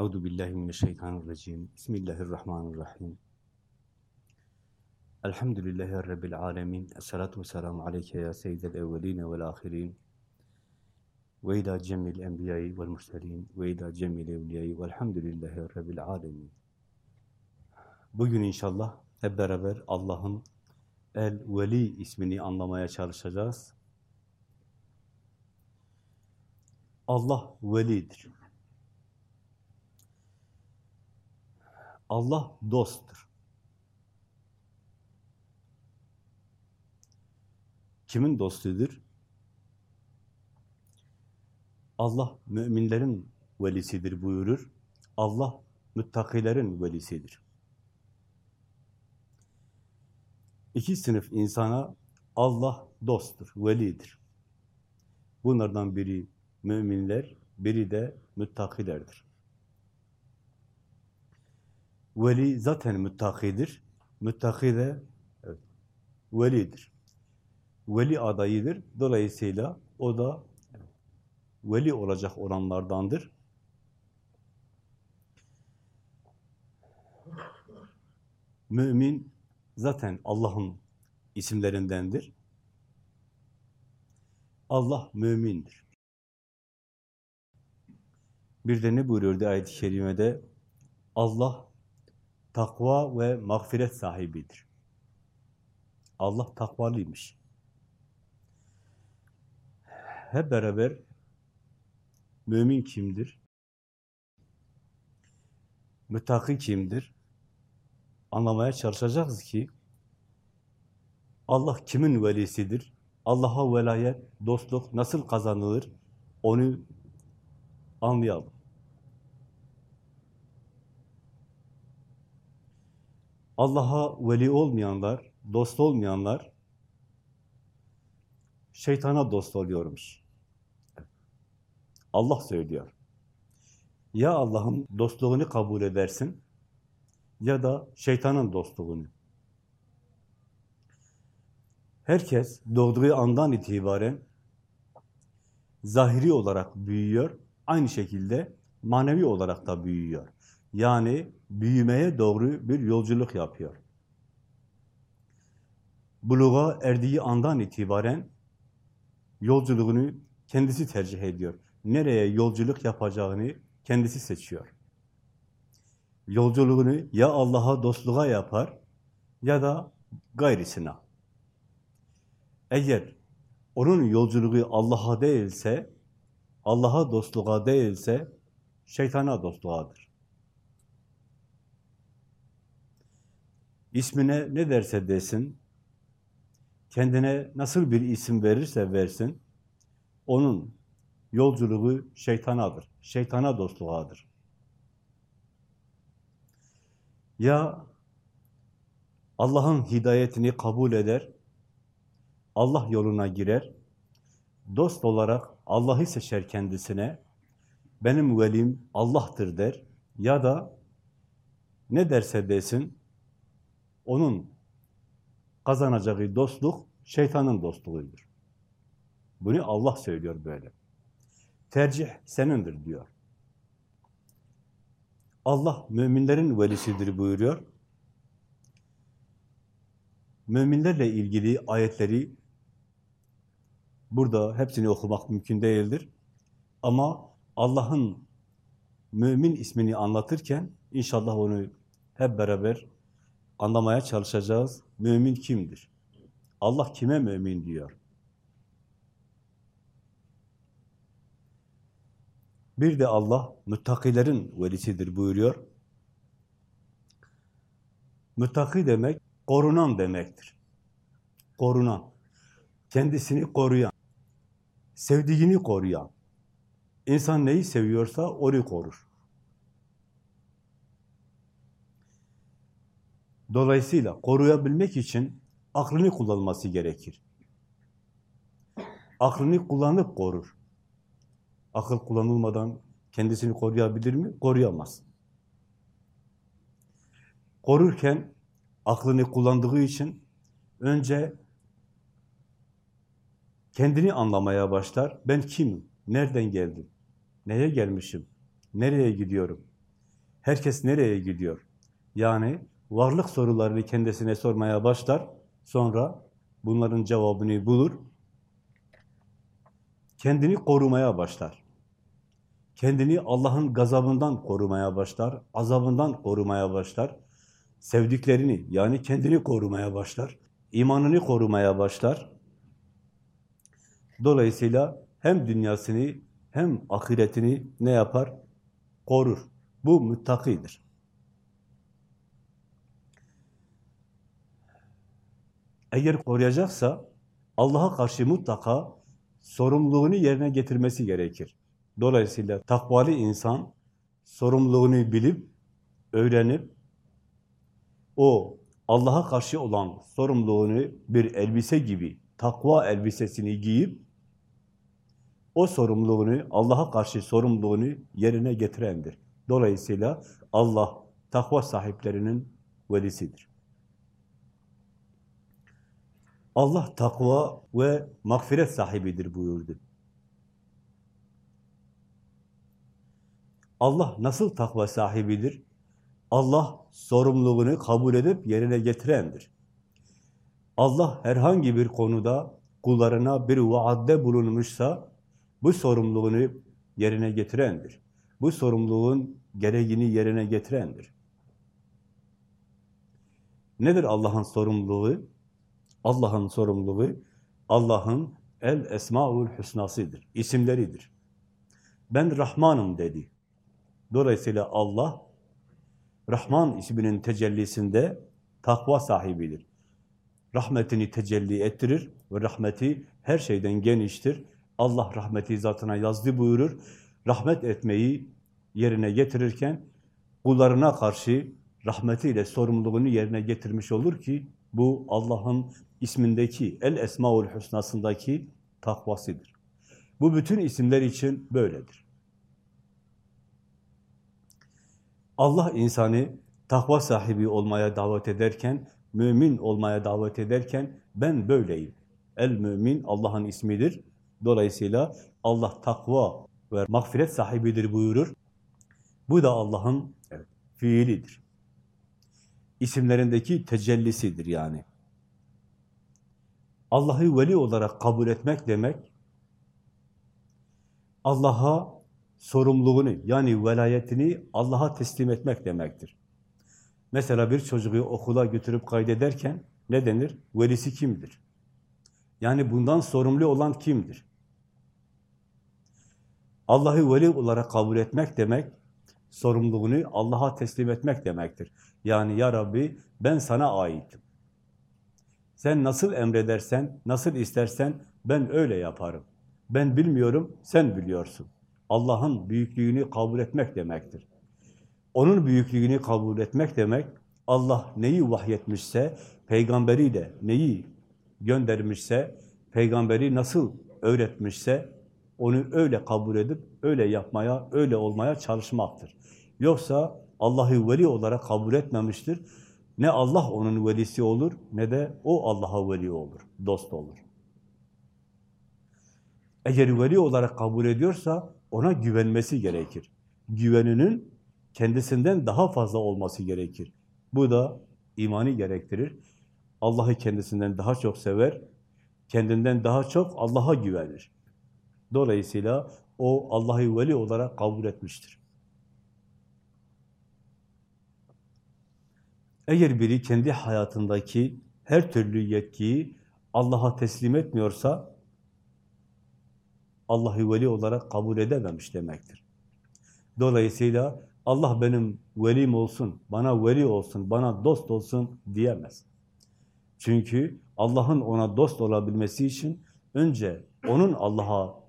Euzu billahi mineşşeytanirracim. Bismillahirrahmanirrahim. Elhamdülillahi rabbil alamin. Essalatu vesselamu aleyke ya seyyidel evvelin ve'l ahirin. Ve ila cemil enbiya'i ve'l murselin ve ila cemil evliya'i ve'lhamdülillahi rabbil alamin. Bugün inşallah hep beraber Allah'ın El Veli ismini anlamaya çalışacağız. Allah velidir. Allah dosttur. Kimin dostudur? Allah müminlerin velisidir buyurur. Allah müttakilerin velisidir. İki sınıf insana Allah dosttur, velidir. Bunlardan biri müminler, biri de müttakilerdir. Veli zaten müttakidir. Müttaki de evet, velidir. Veli adayıdır. Dolayısıyla o da veli olacak olanlardandır. Mümin zaten Allah'ın isimlerindendir. Allah mümindir. Bir de ne buyuruyordu ayet-i kerimede? Allah takva ve mağfiret sahibidir. Allah takvalıymış. Hep beraber mümin kimdir? Müttaki kimdir? Anlamaya çalışacağız ki Allah kimin velisidir? Allah'a velayet, dostluk nasıl kazanılır? Onu anlayalım. Allah'a veli olmayanlar, dost olmayanlar şeytana dost oluyormuş. Allah söylüyor. Ya Allah'ın dostluğunu kabul edersin ya da şeytanın dostluğunu. Herkes doğduğu andan itibaren zahiri olarak büyüyor, aynı şekilde manevi olarak da büyüyor. Yani büyümeye doğru bir yolculuk yapıyor. Buluğa erdiği andan itibaren yolculuğunu kendisi tercih ediyor. Nereye yolculuk yapacağını kendisi seçiyor. Yolculuğunu ya Allah'a dostluğa yapar ya da gayrisine. Eğer onun yolculuğu Allah'a değilse, Allah'a dostluğa değilse, şeytana dostluğadır. İsmine ne derse desin, kendine nasıl bir isim verirse versin, onun yolculuğu şeytanadır, şeytana dostluğadır. Ya Allah'ın hidayetini kabul eder, Allah yoluna girer, dost olarak Allah'ı seçer kendisine, benim velim Allah'tır der ya da ne derse desin, onun kazanacağı dostluk şeytanın dostluğudur. Bunu Allah söylüyor böyle. Tercih senindir diyor. Allah müminlerin velisidir buyuruyor. Müminlerle ilgili ayetleri burada hepsini okumak mümkün değildir. Ama Allah'ın mümin ismini anlatırken inşallah onu hep beraber anlamaya çalışacağız. Mümin kimdir? Allah kime mümin diyor? Bir de Allah müttakilerin velisidir buyuruyor. Müttaki demek korunan demektir. Korunan. Kendisini koruyan. Sevdiğini koruyan. İnsan neyi seviyorsa onu korur. Dolayısıyla koruyabilmek için aklını kullanması gerekir. Aklını kullanıp korur. Akıl kullanılmadan kendisini koruyabilir mi? Koruyamaz. Korurken aklını kullandığı için önce kendini anlamaya başlar. Ben kimim? Nereden geldim? Neye gelmişim? Nereye gidiyorum? Herkes nereye gidiyor? Yani varlık sorularını kendisine sormaya başlar, sonra bunların cevabını bulur, kendini korumaya başlar. Kendini Allah'ın gazabından korumaya başlar, azabından korumaya başlar. Sevdiklerini yani kendini korumaya başlar, imanını korumaya başlar. Dolayısıyla hem dünyasını hem ahiretini ne yapar? Korur. Bu müttakidir. Eğer koruyacaksa Allah'a karşı mutlaka sorumluluğunu yerine getirmesi gerekir. Dolayısıyla takvalı insan sorumluluğunu bilip, öğrenip, o Allah'a karşı olan sorumluluğunu bir elbise gibi, takva elbisesini giyip, o sorumluluğunu, Allah'a karşı sorumluluğunu yerine getirendir. Dolayısıyla Allah takva sahiplerinin velisidir. Allah takva ve mağfiret sahibidir buyurdu. Allah nasıl takva sahibidir? Allah sorumluluğunu kabul edip yerine getirendir. Allah herhangi bir konuda kullarına bir vaadde bulunmuşsa bu sorumluluğunu yerine getirendir. Bu sorumluluğun gereğini yerine getirendir. Nedir Allah'ın sorumluluğu? Allah'ın sorumluluğu, Allah'ın el esmaul husnasıdır, isimleridir. Ben Rahmanım dedi. Dolayısıyla Allah, Rahman isminin tecellisinde takva sahibidir. Rahmetini tecelli ettirir ve rahmeti her şeyden geniştir. Allah rahmeti zatına yazdı buyurur. Rahmet etmeyi yerine getirirken kullarına karşı rahmetiyle sorumluluğunu yerine getirmiş olur ki bu Allah'ın ismindeki, El Esmaül Hüsna'sındaki takvasıdır. Bu bütün isimler için böyledir. Allah insanı takva sahibi olmaya davet ederken, mümin olmaya davet ederken ben böyleyim. El mümin Allah'ın ismidir. Dolayısıyla Allah takva ve mağfiret sahibidir buyurur. Bu da Allah'ın evet, fiilidir. İsimlerindeki tecellisidir yani. Allah'ı veli olarak kabul etmek demek, Allah'a sorumluluğunu yani velayetini Allah'a teslim etmek demektir. Mesela bir çocuğu okula götürüp kaydederken ne denir? Velisi kimdir? Yani bundan sorumlu olan kimdir? Allah'ı veli olarak kabul etmek demek, sorumluluğunu Allah'a teslim etmek demektir. Yani ya Rabbi ben sana aitim. Sen nasıl emredersen, nasıl istersen ben öyle yaparım. Ben bilmiyorum, sen biliyorsun. Allah'ın büyüklüğünü kabul etmek demektir. Onun büyüklüğünü kabul etmek demek, Allah neyi vahyetmişse, peygamberiyle neyi göndermişse, peygamberi nasıl öğretmişse, onu öyle kabul edip, öyle yapmaya, öyle olmaya çalışmaktır. Yoksa Allah'ı veli olarak kabul etmemiştir. Ne Allah onun velisi olur, ne de o Allah'a veli olur, dost olur. Eğer veli olarak kabul ediyorsa, ona güvenmesi gerekir. Güveninin kendisinden daha fazla olması gerekir. Bu da imani gerektirir. Allah'ı kendisinden daha çok sever, kendinden daha çok Allah'a güvenir. Dolayısıyla o Allah'ı veli olarak kabul etmiştir. Eğer biri kendi hayatındaki her türlü yetkiyi Allah'a teslim etmiyorsa, Allah'ı veli olarak kabul edememiş demektir. Dolayısıyla Allah benim velim olsun, bana veli olsun, bana dost olsun diyemez. Çünkü Allah'ın ona dost olabilmesi için önce onun Allah'a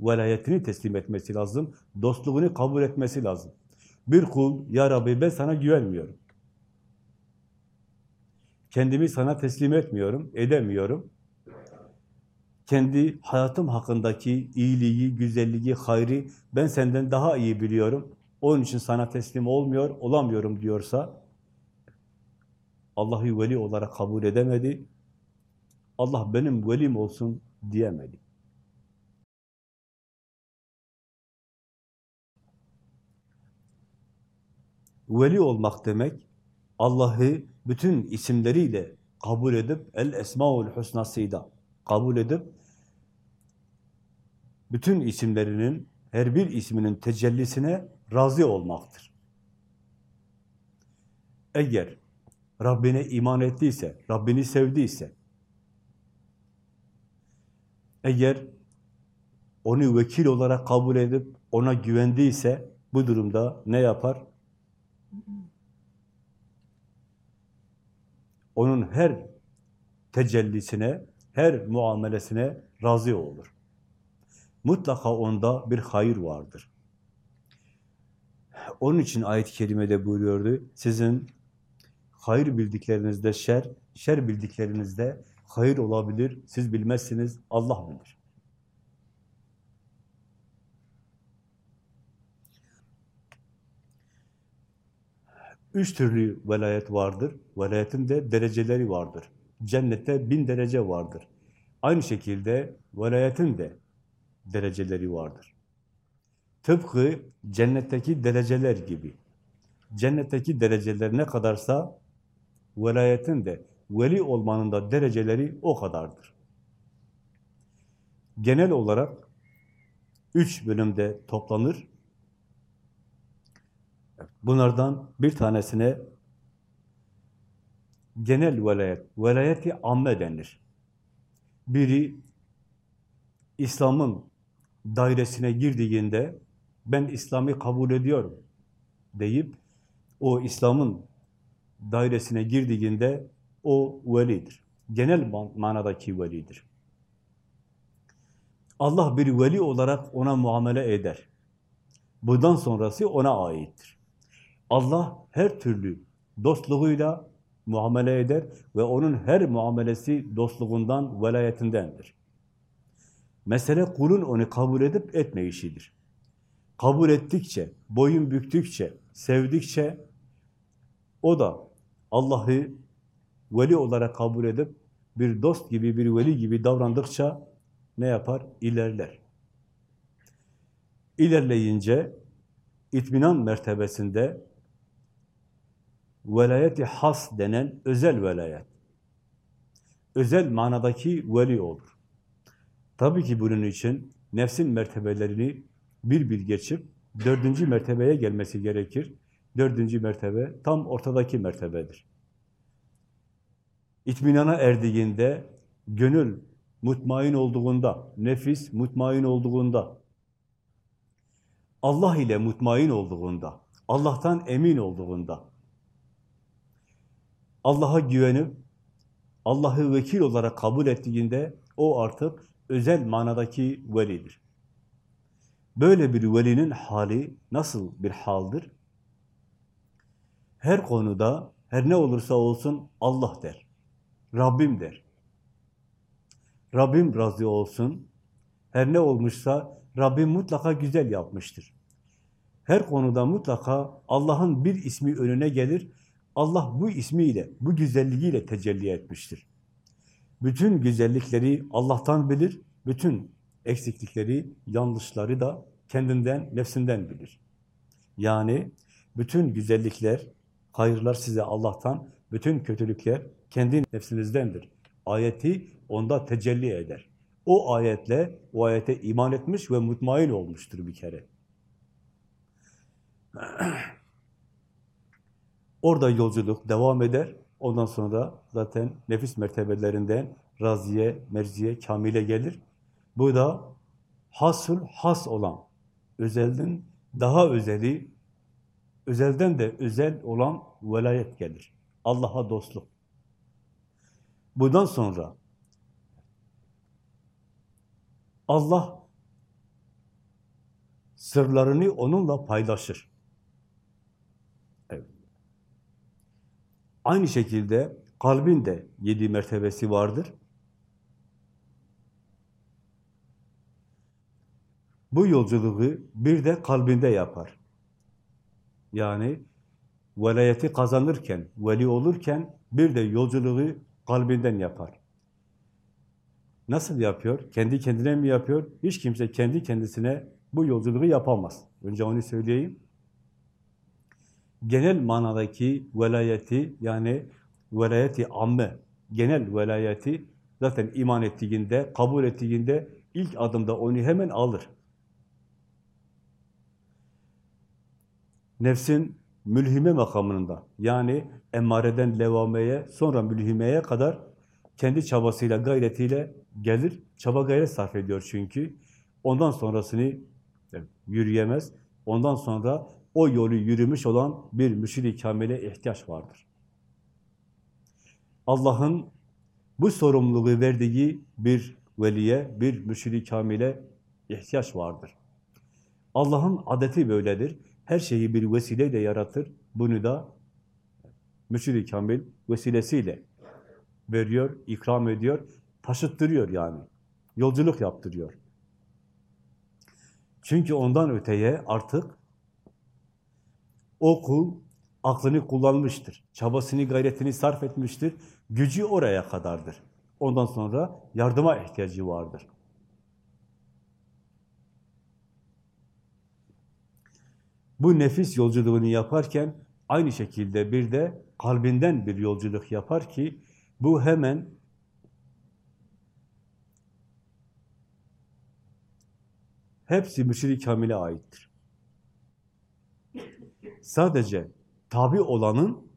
velayetini teslim etmesi lazım, dostluğunu kabul etmesi lazım. Bir kul, Ya Rabbi ben sana güvenmiyorum. Kendimi sana teslim etmiyorum, edemiyorum. Kendi hayatım hakkındaki iyiliği, güzelliği, hayrı ben senden daha iyi biliyorum. Onun için sana teslim olmuyor, olamıyorum diyorsa Allah'ı veli olarak kabul edemedi. Allah benim velim olsun diyemedi. Veli olmak demek, Allah'ı bütün isimleriyle kabul edip, el esmaul husnasıyla kabul edip, bütün isimlerinin, her bir isminin tecellisine razı olmaktır. Eğer Rabbine iman ettiyse, Rabbini sevdiyse, eğer onu vekil olarak kabul edip ona güvendiyse bu durumda ne yapar? Onun her tecellisine, her muamelesine razı olur. Mutlaka onda bir hayır vardır. Onun için ayet-i kerimede buyuruyordu, sizin hayır bildiklerinizde şer, şer bildiklerinizde hayır olabilir, siz bilmezsiniz, Allah bilir. Üç türlü velayet vardır. Velayetin de dereceleri vardır. Cennette bin derece vardır. Aynı şekilde velayetin de dereceleri vardır. Tıpkı cennetteki dereceler gibi. Cennetteki dereceler ne kadarsa velayetin de, veli olmanın da dereceleri o kadardır. Genel olarak üç bölümde toplanır. Bunlardan bir tanesine genel velayet, velayeti amme denir. Biri İslam'ın dairesine girdiğinde ben İslam'ı kabul ediyorum deyip o İslam'ın dairesine girdiğinde o velidir. Genel manadaki velidir. Allah bir veli olarak ona muamele eder. Bundan sonrası ona aittir. Allah her türlü dostluğuyla muamele eder ve onun her muamelesi dostluğundan, velayetindendir. Mesele kulun onu kabul edip etme işidir. Kabul ettikçe, boyun büktükçe, sevdikçe o da Allah'ı veli olarak kabul edip bir dost gibi, bir veli gibi davrandıkça ne yapar? İlerler. İlerleyince itminan mertebesinde velayeti has denen özel velayet. Özel manadaki veli olur. Tabii ki bunun için nefsin mertebelerini bir bir geçip dördüncü mertebeye gelmesi gerekir. Dördüncü mertebe tam ortadaki mertebedir. İtminana erdiğinde, gönül mutmain olduğunda, nefis mutmain olduğunda, Allah ile mutmain olduğunda, Allah'tan emin olduğunda, Allah'a güvenip, Allah'ı vekil olarak kabul ettiğinde, o artık özel manadaki velidir. Böyle bir velinin hali nasıl bir haldir? Her konuda, her ne olursa olsun Allah der. Rabbim der. Rabbim razı olsun. Her ne olmuşsa Rabbim mutlaka güzel yapmıştır. Her konuda mutlaka Allah'ın bir ismi önüne gelir. Allah bu ismiyle, bu güzelliğiyle tecelli etmiştir. Bütün güzellikleri Allah'tan bilir, bütün eksiklikleri, yanlışları da kendinden, nefsinden bilir. Yani bütün güzellikler, hayırlar size Allah'tan, bütün kötülükler kendi nefsinizdendir. Ayeti onda tecelli eder. O ayetle, o ayete iman etmiş ve mutmain olmuştur bir kere. Orada yolculuk devam eder. Ondan sonra zaten nefis mertebelerinden raziye, merziye, kamile gelir. Bu da hasıl has olan, özelden daha özeli, özelden de özel olan velayet gelir. Allah'a dostluk. Bundan sonra Allah sırlarını onunla paylaşır. Aynı şekilde kalbin de yedi mertebesi vardır. Bu yolculuğu bir de kalbinde yapar. Yani velayeti kazanırken, veli olurken bir de yolculuğu kalbinden yapar. Nasıl yapıyor? Kendi kendine mi yapıyor? Hiç kimse kendi kendisine bu yolculuğu yapamaz. Önce onu söyleyeyim. Genel manadaki velayeti yani velayeti amme, genel velayeti zaten iman ettiğinde, kabul ettiğinde ilk adımda onu hemen alır. Nefsin mülhime makamında yani emmareden levameye sonra mülhimeye kadar kendi çabasıyla gayretiyle gelir. Çaba gayret sarf ediyor çünkü. Ondan sonrasını yürüyemez. Ondan sonra o yolu yürümüş olan bir müşid-i kamile ihtiyaç vardır. Allah'ın bu sorumluluğu verdiği bir veliye, bir müşid-i kamile ihtiyaç vardır. Allah'ın adeti böyledir. Her şeyi bir vesileyle yaratır. Bunu da müşid-i kamil vesilesiyle veriyor, ikram ediyor, taşıttırıyor yani. Yolculuk yaptırıyor. Çünkü ondan öteye artık o kul aklını kullanmıştır. Çabasını, gayretini sarf etmiştir. Gücü oraya kadardır. Ondan sonra yardıma ihtiyacı vardır. Bu nefis yolculuğunu yaparken aynı şekilde bir de kalbinden bir yolculuk yapar ki bu hemen hepsi müşrik kamile aittir. Sadece tabi olanın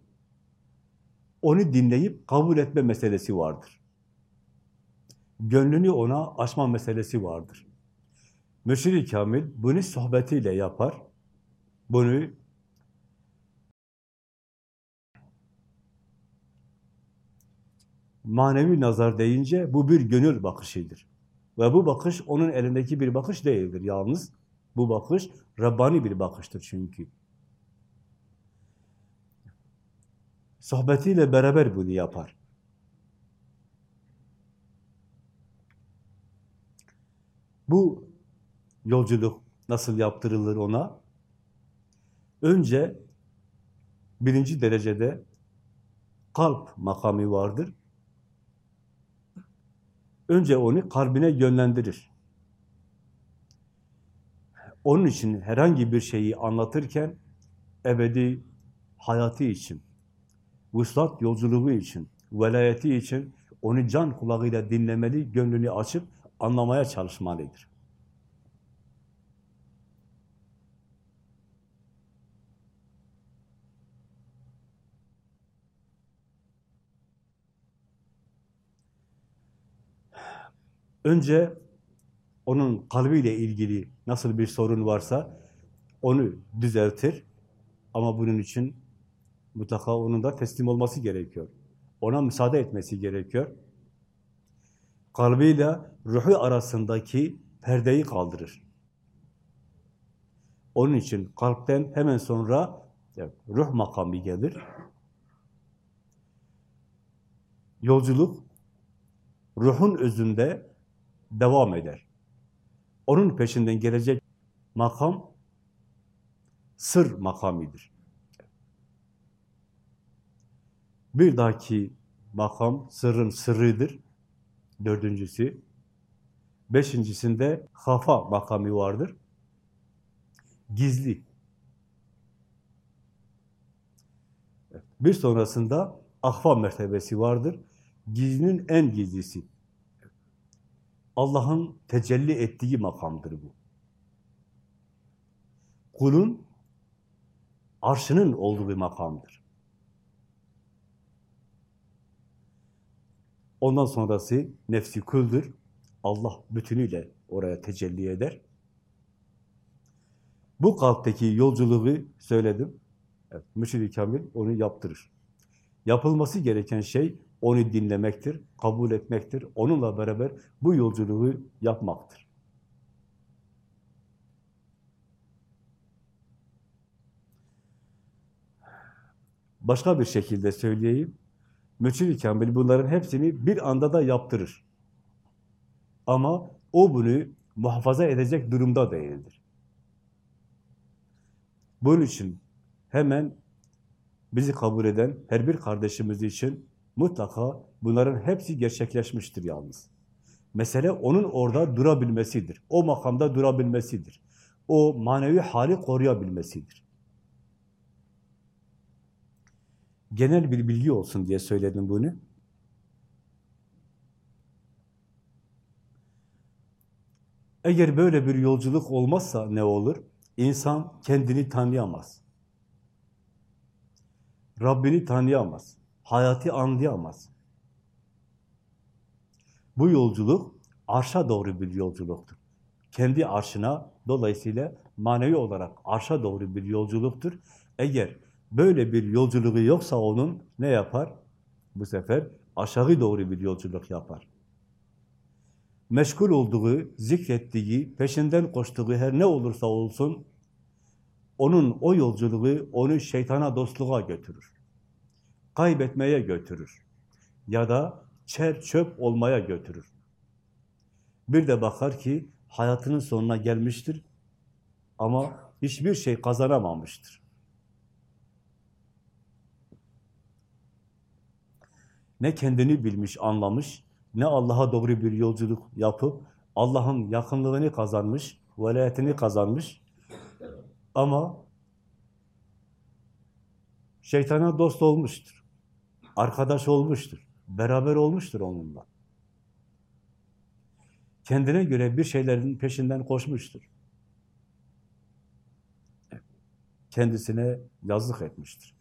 onu dinleyip kabul etme meselesi vardır. Gönlünü ona açma meselesi vardır. Müşrik kamil bunu sohbetiyle yapar. Bunu manevi nazar deyince bu bir gönül bakışıdır. Ve bu bakış onun elindeki bir bakış değildir yalnız. Bu bakış Rabbani bir bakıştır çünkü. Sohbetiyle beraber bunu yapar. Bu yolculuk nasıl yaptırılır ona? Önce birinci derecede kalp makamı vardır. Önce onu kalbine yönlendirir. Onun için herhangi bir şeyi anlatırken ebedi hayatı için, vuslat yolculuğu için, velayeti için onu can kulağıyla dinlemeli, gönlünü açıp anlamaya çalışmalıdır. Önce onun kalbiyle ilgili nasıl bir sorun varsa onu düzeltir. Ama bunun için mutlaka onun da teslim olması gerekiyor. Ona müsaade etmesi gerekiyor. Kalbiyle ruhu arasındaki perdeyi kaldırır. Onun için kalpten hemen sonra ruh makamı gelir. Yolculuk ruhun özünde devam eder. Onun peşinden gelecek makam sır makamidir. Bir dahaki makam sırrın sırrıdır. Dördüncüsü. Beşincisinde hafa makamı vardır. Gizli. Bir sonrasında ahfa mertebesi vardır. Gizlinin en gizlisi. Allah'ın tecelli ettiği makamdır bu. Kulun arşının olduğu bir makamdır. Ondan sonrası nefsi küldür. Allah bütünüyle oraya tecelli eder. Bu kalpteki yolculuğu söyledim. Evet, Müşid-i Kamil onu yaptırır. Yapılması gereken şey onu dinlemektir, kabul etmektir. Onunla beraber bu yolculuğu yapmaktır. Başka bir şekilde söyleyeyim. Müçid-i Kamil bunların hepsini bir anda da yaptırır. Ama o bunu muhafaza edecek durumda değildir. Bunun için hemen bizi kabul eden her bir kardeşimiz için Mutlaka bunların hepsi gerçekleşmiştir yalnız. Mesele onun orada durabilmesidir. O makamda durabilmesidir. O manevi hali koruyabilmesidir. Genel bir bilgi olsun diye söyledim bunu. Eğer böyle bir yolculuk olmazsa ne olur? İnsan kendini tanıyamaz. Rabbini tanıyamaz. Hayatı anlayamaz. Bu yolculuk arşa doğru bir yolculuktur. Kendi arşına, dolayısıyla manevi olarak arşa doğru bir yolculuktur. Eğer böyle bir yolculuğu yoksa onun ne yapar? Bu sefer aşağı doğru bir yolculuk yapar. Meşgul olduğu, zikrettiği, peşinden koştuğu her ne olursa olsun, onun o yolculuğu onu şeytana dostluğa götürür. Kaybetmeye götürür. Ya da çer çöp olmaya götürür. Bir de bakar ki hayatının sonuna gelmiştir ama hiçbir şey kazanamamıştır. Ne kendini bilmiş, anlamış, ne Allah'a doğru bir yolculuk yapıp Allah'ın yakınlığını kazanmış, velayetini kazanmış ama şeytana dost olmuştur, arkadaş olmuştur, beraber olmuştur onunla. Kendine göre bir şeylerin peşinden koşmuştur. Kendisine yazık etmiştir.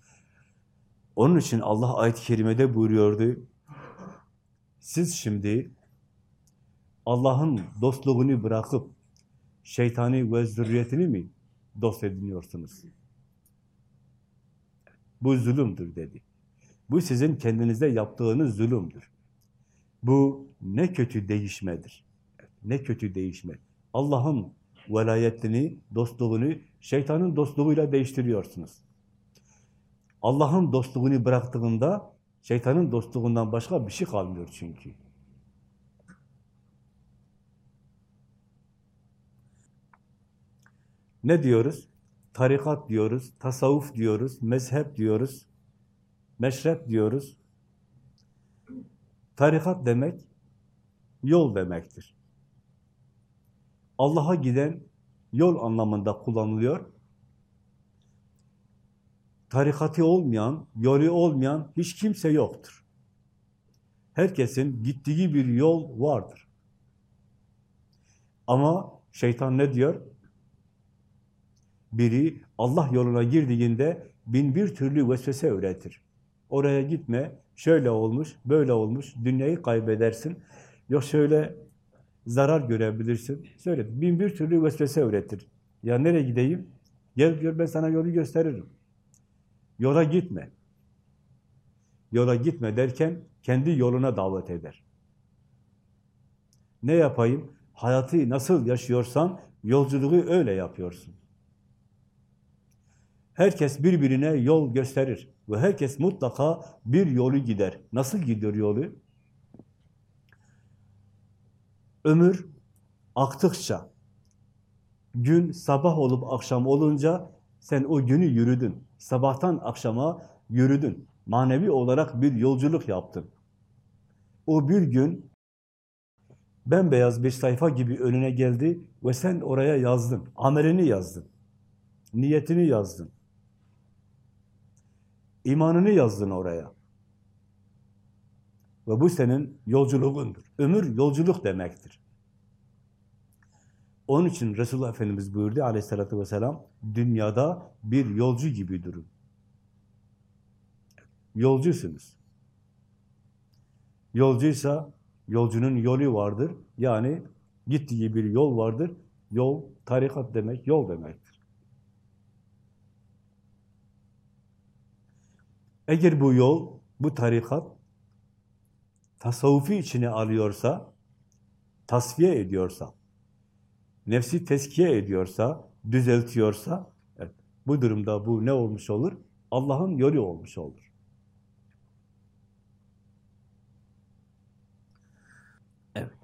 Onun için Allah ayet-i kerimede buyuruyordu, siz şimdi Allah'ın dostluğunu bırakıp şeytani ve zürriyetini mi dost ediniyorsunuz? Bu zulümdür dedi. Bu sizin kendinize yaptığınız zulümdür. Bu ne kötü değişmedir. Ne kötü değişme. Allah'ın velayetini, dostluğunu şeytanın dostluğuyla değiştiriyorsunuz. Allah'ın dostluğunu bıraktığında şeytanın dostluğundan başka bir şey kalmıyor çünkü. Ne diyoruz? Tarikat diyoruz, tasavvuf diyoruz, mezhep diyoruz, meşrep diyoruz. Tarikat demek yol demektir. Allah'a giden yol anlamında kullanılıyor. Tarikatı olmayan, yolu olmayan hiç kimse yoktur. Herkesin gittiği bir yol vardır. Ama şeytan ne diyor? Biri Allah yoluna girdiğinde bin bir türlü vesvese öğretir. Oraya gitme, şöyle olmuş, böyle olmuş, dünyayı kaybedersin. Yok şöyle zarar görebilirsin. Söyle, bin bir türlü vesvese öğretir. Ya nereye gideyim? Gel diyor, ben sana yolu gösteririm. Yola gitme. Yola gitme derken kendi yoluna davet eder. Ne yapayım? Hayatı nasıl yaşıyorsan yolculuğu öyle yapıyorsun. Herkes birbirine yol gösterir ve herkes mutlaka bir yolu gider. Nasıl gidiyor yolu? Ömür aktıkça, gün sabah olup akşam olunca sen o günü yürüdün. Sabahtan akşama yürüdün. Manevi olarak bir yolculuk yaptın. O bir gün bembeyaz bir sayfa gibi önüne geldi ve sen oraya yazdın. Amelini yazdın. Niyetini yazdın. İmanını yazdın oraya. Ve bu senin yolculuğundur. Ömür yolculuk demektir. Onun için Resulullah Efendimiz buyurdu aleyhissalatü vesselam, dünyada bir yolcu gibi durun. Yolcusunuz. Yolcuysa yolcunun yolu vardır. Yani gittiği bir yol vardır. Yol, tarikat demek, yol demektir. Eğer bu yol, bu tarikat tasavvufi içine alıyorsa, tasfiye ediyorsa, nefsi teskiye ediyorsa, düzeltiyorsa, evet, bu durumda bu ne olmuş olur? Allah'ın yolu olmuş olur. Evet.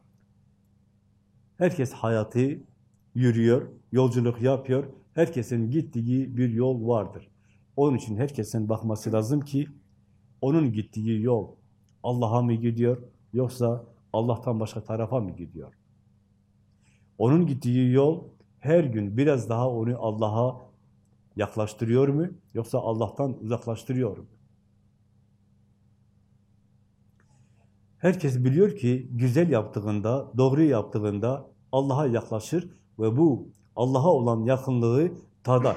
Herkes hayatı yürüyor, yolculuk yapıyor. Herkesin gittiği bir yol vardır. Onun için herkesin bakması lazım ki onun gittiği yol Allah'a mı gidiyor yoksa Allah'tan başka tarafa mı gidiyor? Onun gittiği yol her gün biraz daha onu Allah'a yaklaştırıyor mu? Yoksa Allah'tan uzaklaştırıyor mu? Herkes biliyor ki güzel yaptığında, doğru yaptığında Allah'a yaklaşır ve bu Allah'a olan yakınlığı tadar.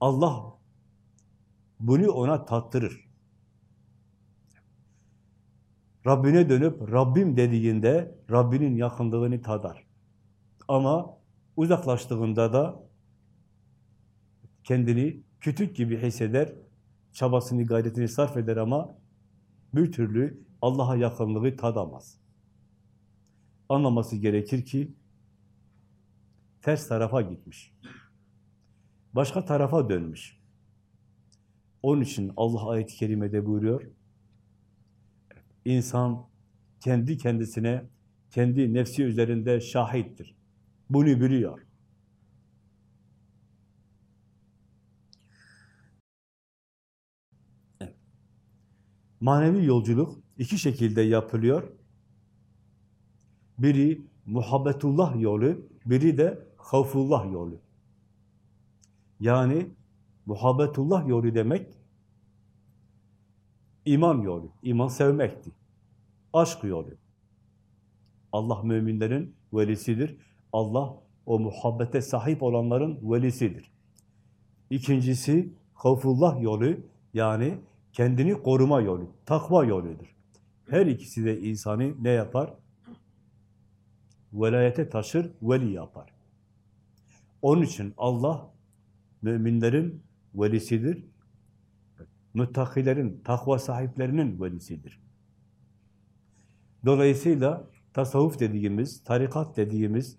Allah bunu ona tattırır. Rabbine dönüp Rabbim dediğinde Rabbinin yakınlığını tadar. Ama uzaklaştığında da kendini kütük gibi hisseder, çabasını, gayretini sarf eder ama bir türlü Allah'a yakınlığı tadamaz. Anlaması gerekir ki ters tarafa gitmiş. Başka tarafa dönmüş. Onun için Allah ayet-i kerimede buyuruyor. İnsan kendi kendisine, kendi nefsi üzerinde şahittir. Bunu biliyor. Manevi yolculuk iki şekilde yapılıyor. Biri muhabbetullah yolu, biri de havfullah yolu. Yani muhabbetullah yolu demek iman yolu, iman sevmekti. Aşk yolu. Allah müminlerin velisidir. Allah o muhabbete sahip olanların velisidir. İkincisi havfullah yolu yani kendini koruma yolu, takva yoludur. Her ikisi de insanı ne yapar? Velayete taşır, veli yapar. Onun için Allah müminlerin velisidir. Müttakilerin, takva sahiplerinin velisidir. Dolayısıyla tasavvuf dediğimiz, tarikat dediğimiz,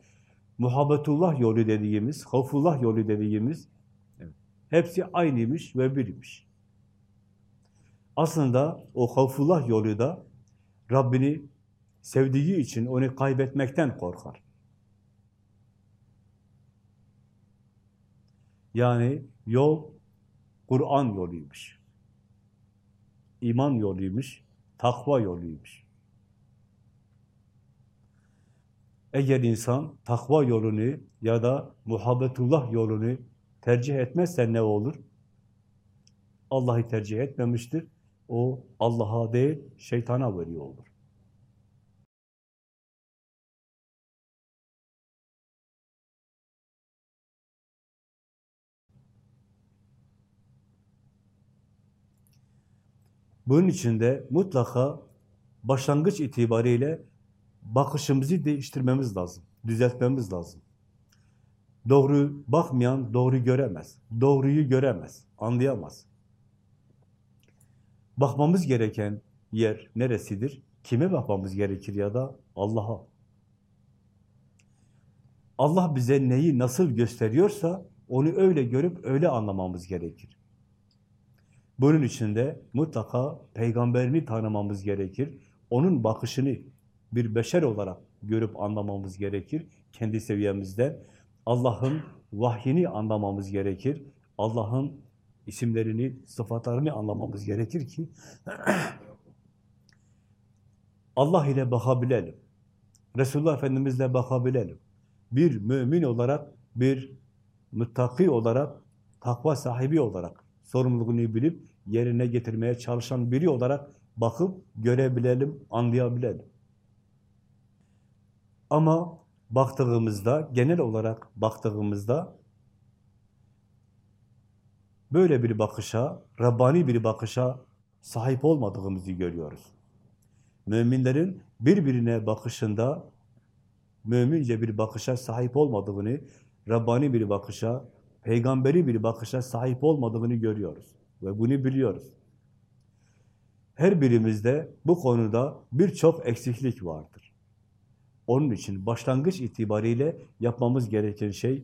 muhabbetullah yolu dediğimiz, havfullah yolu dediğimiz hepsi aynıymış ve birmiş. Aslında o havfullah yolu da Rabbini sevdiği için onu kaybetmekten korkar. Yani yol Kur'an yoluymuş. İman yoluymuş, takva yoluymuş. Eğer insan takva yolunu ya da muhabbetullah yolunu tercih etmezse ne olur? Allah'ı tercih etmemiştir. O Allah'a değil, şeytana veriyor olur. Bunun için de mutlaka başlangıç itibariyle bakışımızı değiştirmemiz lazım, düzeltmemiz lazım. Doğru bakmayan doğru göremez, doğruyu göremez, anlayamaz. Bakmamız gereken yer neresidir? Kime bakmamız gerekir ya da Allah'a? Allah bize neyi nasıl gösteriyorsa onu öyle görüp öyle anlamamız gerekir. Bunun için de mutlaka peygamberini tanımamız gerekir. Onun bakışını bir beşer olarak görüp anlamamız gerekir. Kendi seviyemizde Allah'ın vahyini anlamamız gerekir. Allah'ın isimlerini, sıfatlarını anlamamız gerekir ki Allah ile bakabilelim. Resulullah Efendimizle bakabilelim. Bir mümin olarak, bir muttaki olarak, takva sahibi olarak sorumluluğunu bilip yerine getirmeye çalışan biri olarak bakıp görebilelim, anlayabilelim. Ama baktığımızda, genel olarak baktığımızda böyle bir bakışa, Rabbani bir bakışa sahip olmadığımızı görüyoruz. Müminlerin birbirine bakışında mümince bir bakışa sahip olmadığını, Rabbani bir bakışa, peygamberi bir bakışa sahip olmadığını görüyoruz. Ve bunu biliyoruz. Her birimizde bu konuda birçok eksiklik vardır. Onun için başlangıç itibariyle yapmamız gereken şey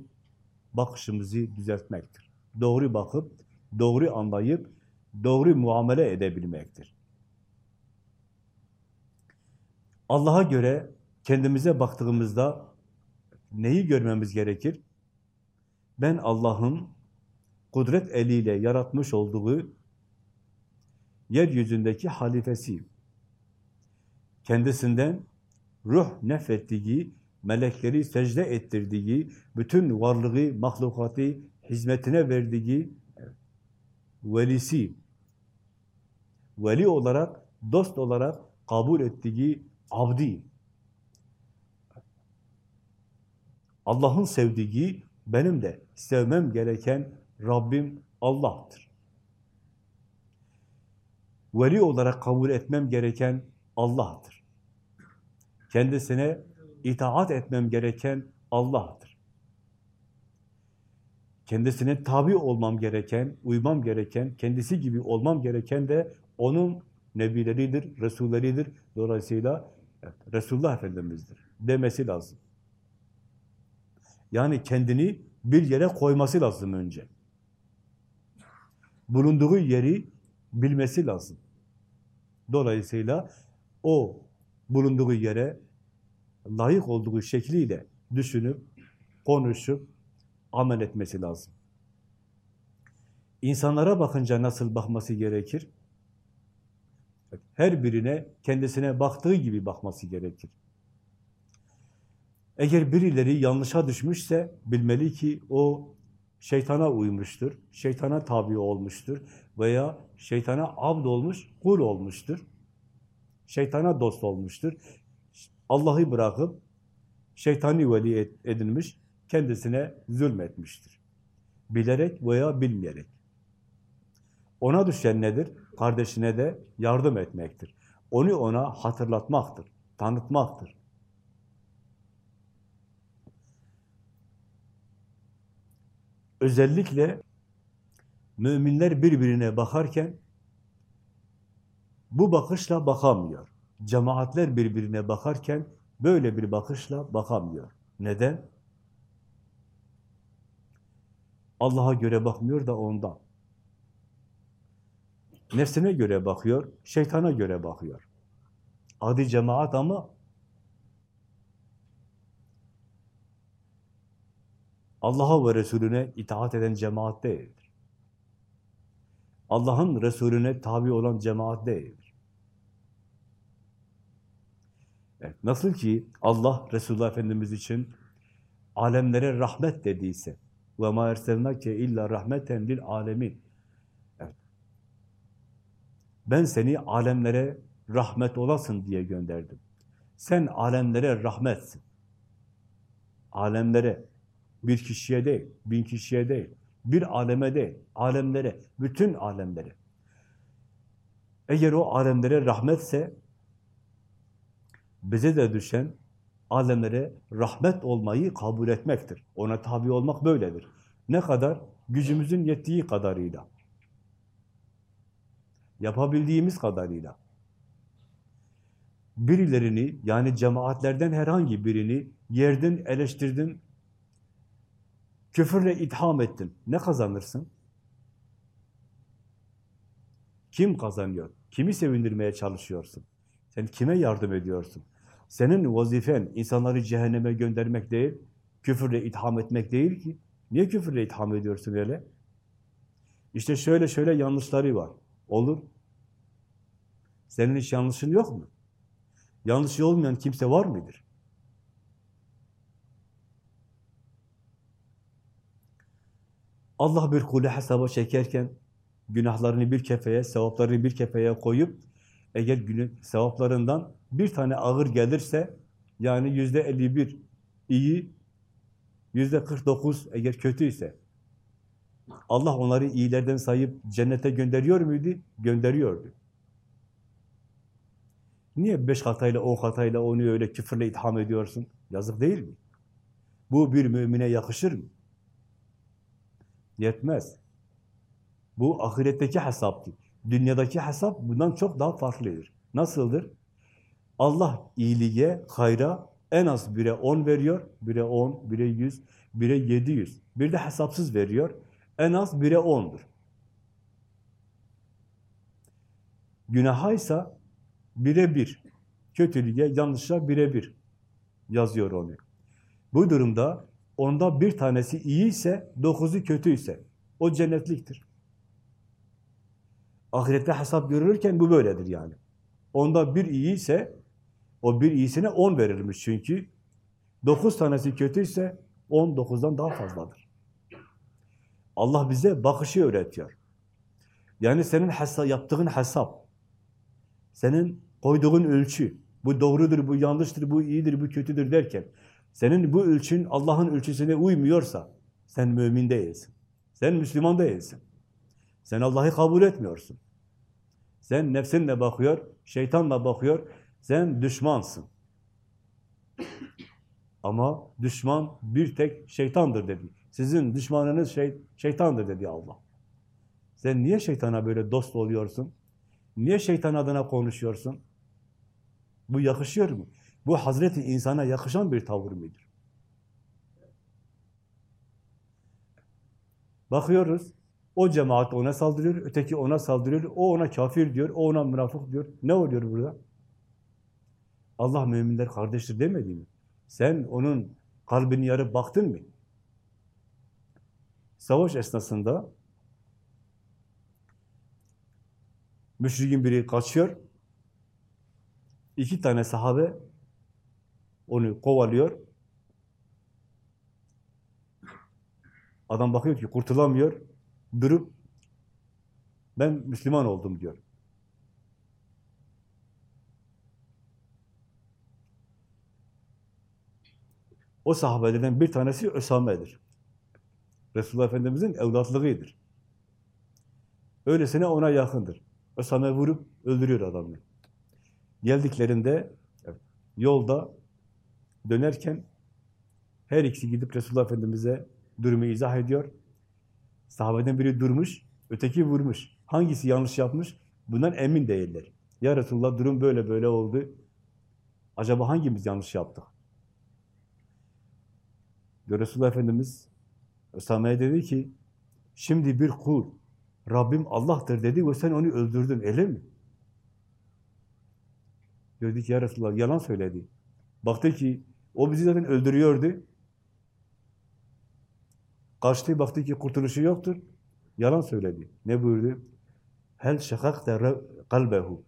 bakışımızı düzeltmektir. Doğru bakıp, doğru anlayıp, doğru muamele edebilmektir. Allah'a göre kendimize baktığımızda neyi görmemiz gerekir? Ben Allah'ın kudret eliyle yaratmış olduğu yeryüzündeki halifesiyim. Kendisinden ruh nefettiği, melekleri secde ettirdiği, bütün varlığı, mahlukatı hizmetine verdiği velisi. Veli olarak dost olarak kabul ettiği abdi. Allah'ın sevdiği, benim de sevmem gereken Rabbim Allah'tır. Veli olarak kabul etmem gereken Allah'tır. Kendisine itaat etmem gereken Allah'tır. Kendisine tabi olmam gereken, uymam gereken, kendisi gibi olmam gereken de onun nebileridir, resulleridir. Dolayısıyla evet, Resulullah Efendimiz'dir demesi lazım. Yani kendini bir yere koyması lazım önce. Bulunduğu yeri bilmesi lazım. Dolayısıyla o bulunduğu yere layık olduğu şekliyle düşünüp, konuşup, amel etmesi lazım. İnsanlara bakınca nasıl bakması gerekir? Her birine kendisine baktığı gibi bakması gerekir. Eğer birileri yanlışa düşmüşse bilmeli ki o şeytana uymuştur, şeytana tabi olmuştur veya şeytana abd olmuş, kul olmuştur. Şeytana dost olmuştur. Allah'ı bırakıp şeytani veli edinmiş, kendisine zulmetmiştir. Bilerek veya bilmeyerek. Ona düşen nedir? Kardeşine de yardım etmektir. Onu ona hatırlatmaktır, tanıtmaktır. Özellikle müminler birbirine bakarken bu bakışla bakamıyor. Cemaatler birbirine bakarken böyle bir bakışla bakamıyor. Neden? Allah'a göre bakmıyor da ondan. Nefsine göre bakıyor, şeytana göre bakıyor. Adi cemaat ama Allah'a ve Resulüne itaat eden cemaat değildir. Allah'ın Resulüne tabi olan cemaat değildir. Evet, nasıl ki Allah Resulullah Efendimiz için alemlere rahmet dediyse ve ma erselnake illa rahmeten lil alemin. Evet. Ben seni alemlere rahmet olasın diye gönderdim. Sen alemlere rahmetsin. Alemlere, bir kişiye değil, bin kişiye değil, bir aleme değil, alemlere, bütün alemlere. Eğer o alemlere rahmetse, bize de düşen alemlere rahmet olmayı kabul etmektir. Ona tabi olmak böyledir. Ne kadar? Gücümüzün yettiği kadarıyla. Yapabildiğimiz kadarıyla. Birilerini, yani cemaatlerden herhangi birini yerdin, eleştirdin, küfürle itham ettin. Ne kazanırsın? Kim kazanıyor? Kimi sevindirmeye çalışıyorsun? Sen kime yardım ediyorsun? Senin vazifen insanları cehenneme göndermek değil, küfürle itham etmek değil ki. Niye küfürle itham ediyorsun öyle? İşte şöyle şöyle yanlışları var. Olur. Senin hiç yanlışın yok mu? Yanlışı olmayan kimse var mıdır? Allah bir kulu hesaba çekerken günahlarını bir kefeye, sevaplarını bir kefeye koyup eğer günün sevaplarından bir tane ağır gelirse yani yüzde 51 iyi, yüzde 49 eğer kötüyse Allah onları iyilerden sayıp cennete gönderiyor muydu? Gönderiyordu. Niye beş hatayla, on hatayla onu öyle küfürle itham ediyorsun? Yazık değil mi? Bu bir mümine yakışır mı? Yetmez. Bu ahiretteki hesaptır. Dünyadaki hesap bundan çok daha farklıdır. Nasıldır? Allah iyiliğe, hayra en az bire on veriyor. Bire on, bire yüz, bire yedi yüz. Bir de hesapsız veriyor. En az bire ondur. Günahaysa bire bir. Kötülüğe, yanlışa bire bir yazıyor onu. Bu durumda onda bir tanesi iyiyse, dokuzu kötüyse o cennetliktir. Ahirette hesap görülürken bu böyledir yani. Onda bir iyiyse o bir iyisine on verilmiş çünkü dokuz tanesi kötüyse on dokuzdan daha fazladır. Allah bize bakışı öğretiyor. Yani senin hesap, yaptığın hesap, senin koyduğun ölçü, bu doğrudur, bu yanlıştır, bu iyidir, bu kötüdür derken, senin bu ölçün Allah'ın ölçüsüne uymuyorsa, sen mümin değilsin. Sen Müslüman değilsin. Sen Allah'ı kabul etmiyorsun. Sen nefsinle bakıyor, şeytanla bakıyor, sen düşmansın. Ama düşman bir tek şeytandır dedi. Sizin düşmanınız şey, şeytandır dedi Allah. Sen niye şeytana böyle dost oluyorsun? Niye şeytan adına konuşuyorsun? Bu yakışıyor mu? Bu Hazreti insana yakışan bir tavır mıdır? Bakıyoruz, o cemaat ona saldırıyor, öteki ona saldırıyor, o ona kafir diyor, o ona münafık diyor. Ne oluyor burada? Allah müminler kardeştir demedi mi? Sen onun kalbini yarıp baktın mı? Savaş esnasında müşrikin biri kaçıyor, iki tane sahabe onu kovalıyor, Adam bakıyor ki kurtulamıyor, durup ben Müslüman oldum diyor. O sahabelerden bir tanesi Ösame'dir. Resulullah Efendimiz'in evlatlığıdır. Öylesine ona yakındır. Ösame vurup öldürüyor adamı. Geldiklerinde yolda dönerken her ikisi gidip Resulullah Efendimiz'e durumu izah ediyor. Sahabeden biri durmuş, öteki vurmuş. Hangisi yanlış yapmış? Bundan emin değiller. Ya Resulullah durum böyle böyle oldu. Acaba hangimiz yanlış yaptık? Diyor Resulullah Efendimiz Ösame'ye dedi ki şimdi bir kul Rabbim Allah'tır dedi ve sen onu öldürdün öyle mi? Dedi ki ya Resulullah yalan söyledi. Baktı ki o bizi zaten öldürüyordu. Kaçtı, baktı ki kurtuluşu yoktur. Yalan söyledi. Ne buyurdu? Hel şakakte kalbehu.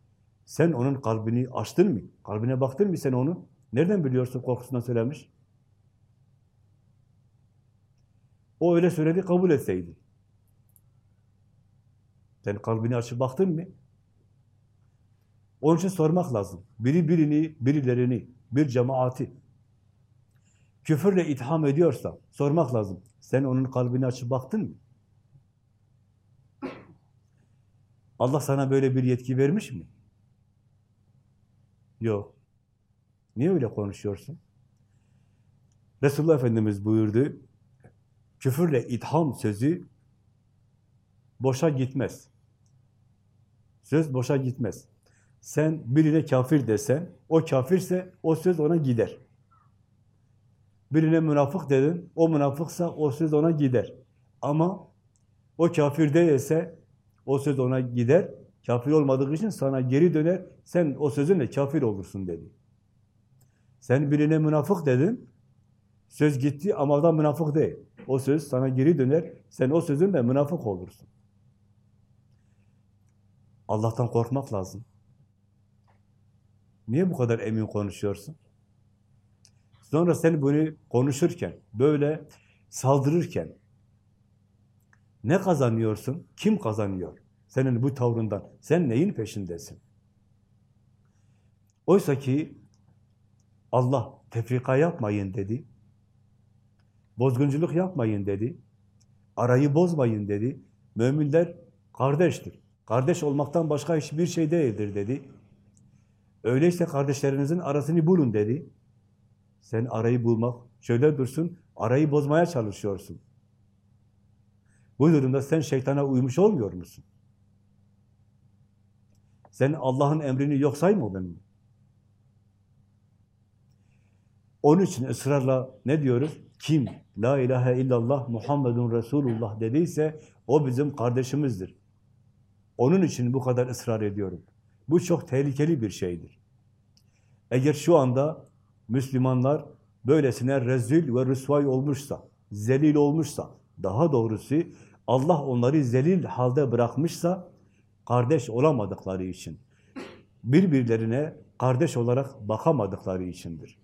Sen onun kalbini açtın mı? Kalbine baktın mı sen onu? Nereden biliyorsun korkusundan söylemiş? O öyle söyledi, kabul etseydi. Sen kalbini açıp baktın mı? Onun için sormak lazım. Biri birini, birilerini, bir cemaati küfürle itham ediyorsa sormak lazım. Sen onun kalbini açıp baktın mı? Allah sana böyle bir yetki vermiş mi? Yok. Niye öyle konuşuyorsun? Resulullah Efendimiz buyurdu, küfürle itham sözü boşa gitmez. Söz boşa gitmez. Sen birine kafir desen, o kafirse o söz ona gider. Birine münafık dedin, o münafıksa o söz ona gider. Ama o kafir değilse o söz ona gider, kafir olmadığı için sana geri döner, sen o sözünle kafir olursun dedi. Sen birine münafık dedin, söz gitti ama adam münafık değil. O söz sana geri döner, sen o sözünle münafık olursun. Allah'tan korkmak lazım. Niye bu kadar emin konuşuyorsun? Sonra sen bunu konuşurken, böyle saldırırken ne kazanıyorsun? Kim kazanıyor? Senin bu tavrından. Sen neyin peşindesin? Oysa ki Allah tefrika yapmayın dedi. Bozgunculuk yapmayın dedi. Arayı bozmayın dedi. Müminler kardeştir. Kardeş olmaktan başka hiçbir şey değildir dedi. Öyleyse kardeşlerinizin arasını bulun dedi. Sen arayı bulmak, şöyle dursun, arayı bozmaya çalışıyorsun. Bu durumda sen şeytana uymuş olmuyor musun? Sen Allah'ın emrini yok saymadın mı? Onun için ısrarla ne diyoruz? Kim La ilahe illallah Muhammedun Resulullah dediyse o bizim kardeşimizdir. Onun için bu kadar ısrar ediyorum. Bu çok tehlikeli bir şeydir. Eğer şu anda Müslümanlar böylesine rezil ve rüsvay olmuşsa, zelil olmuşsa, daha doğrusu Allah onları zelil halde bırakmışsa, kardeş olamadıkları için, birbirlerine kardeş olarak bakamadıkları içindir.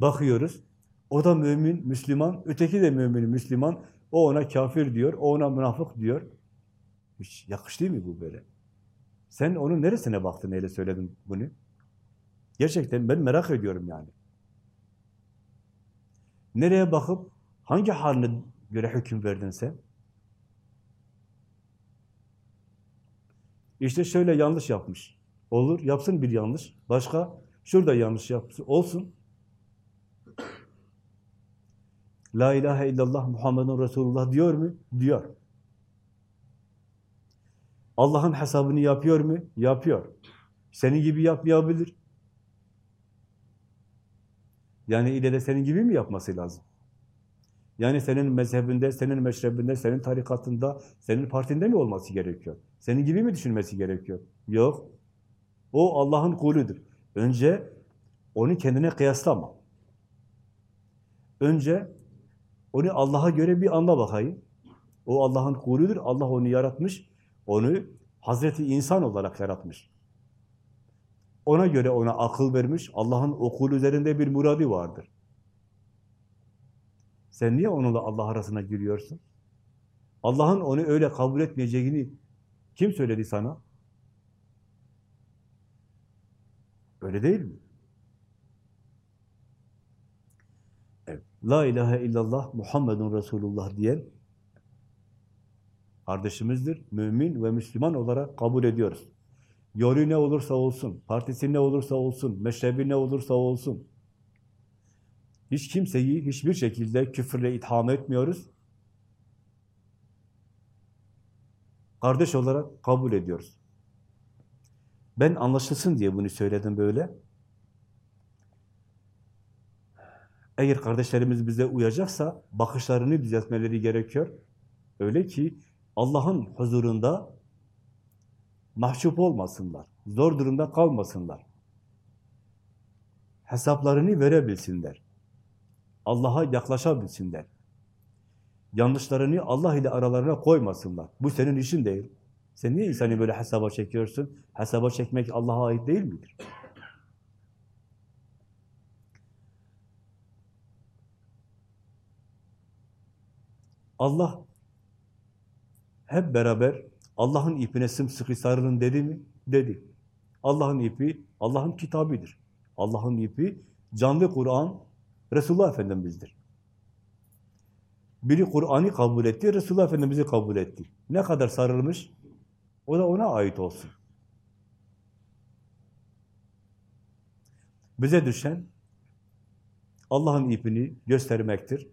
Bakıyoruz, o da mümin, Müslüman, öteki de mümin, Müslüman, o ona kafir diyor, o ona münafık diyor. Hiç yakıştı mı bu böyle? Sen onun neresine baktın öyle söyledin bunu? Gerçekten ben merak ediyorum yani. Nereye bakıp hangi haline göre hüküm verdin sen? İşte şöyle yanlış yapmış. Olur, yapsın bir yanlış. Başka, şurada yanlış yapsın. Olsun. La ilahe illallah Muhammedun Resulullah diyor mu? Diyor. Allah'ın hesabını yapıyor mu? Yapıyor. Senin gibi yapmayabilir. Yani ile de senin gibi mi yapması lazım? Yani senin mezhebinde, senin meşrebinde, senin tarikatında, senin partinde mi olması gerekiyor? Senin gibi mi düşünmesi gerekiyor? Yok. O Allah'ın kuludur. Önce onu kendine kıyaslama. Önce onu Allah'a göre bir anla bakayım. O Allah'ın kuludur. Allah onu yaratmış. Onu Hazreti insan olarak yaratmış. Ona göre ona akıl vermiş. Allah'ın okul üzerinde bir muradi vardır. Sen niye onunla Allah arasına giriyorsun? Allah'ın onu öyle kabul etmeyeceğini kim söyledi sana? Öyle değil mi? Evet. La ilahe illallah Muhammedun Resulullah diyen kardeşimizdir. Mümin ve Müslüman olarak kabul ediyoruz. Yolu ne olursa olsun, partisi ne olursa olsun, meşrebi ne olursa olsun. Hiç kimseyi hiçbir şekilde küfürle itham etmiyoruz. Kardeş olarak kabul ediyoruz. Ben anlaşılsın diye bunu söyledim böyle. Eğer kardeşlerimiz bize uyacaksa bakışlarını düzeltmeleri gerekiyor. Öyle ki Allah'ın huzurunda mahcup olmasınlar, zor durumda kalmasınlar. Hesaplarını verebilsinler. Allah'a yaklaşabilsinler. Yanlışlarını Allah ile aralarına koymasınlar. Bu senin işin değil. Sen niye insanı böyle hesaba çekiyorsun? Hesaba çekmek Allah'a ait değil midir? Allah hep beraber Allah'ın ipine sımsıkı sarılın dedi mi? Dedi. Allah'ın ipi Allah'ın kitabıdır. Allah'ın ipi canlı Kur'an Resulullah Efendimiz'dir. Biri Kur'an'ı kabul etti, Resulullah Efendimiz'i kabul etti. Ne kadar sarılmış? O da ona ait olsun. Bize düşen Allah'ın ipini göstermektir.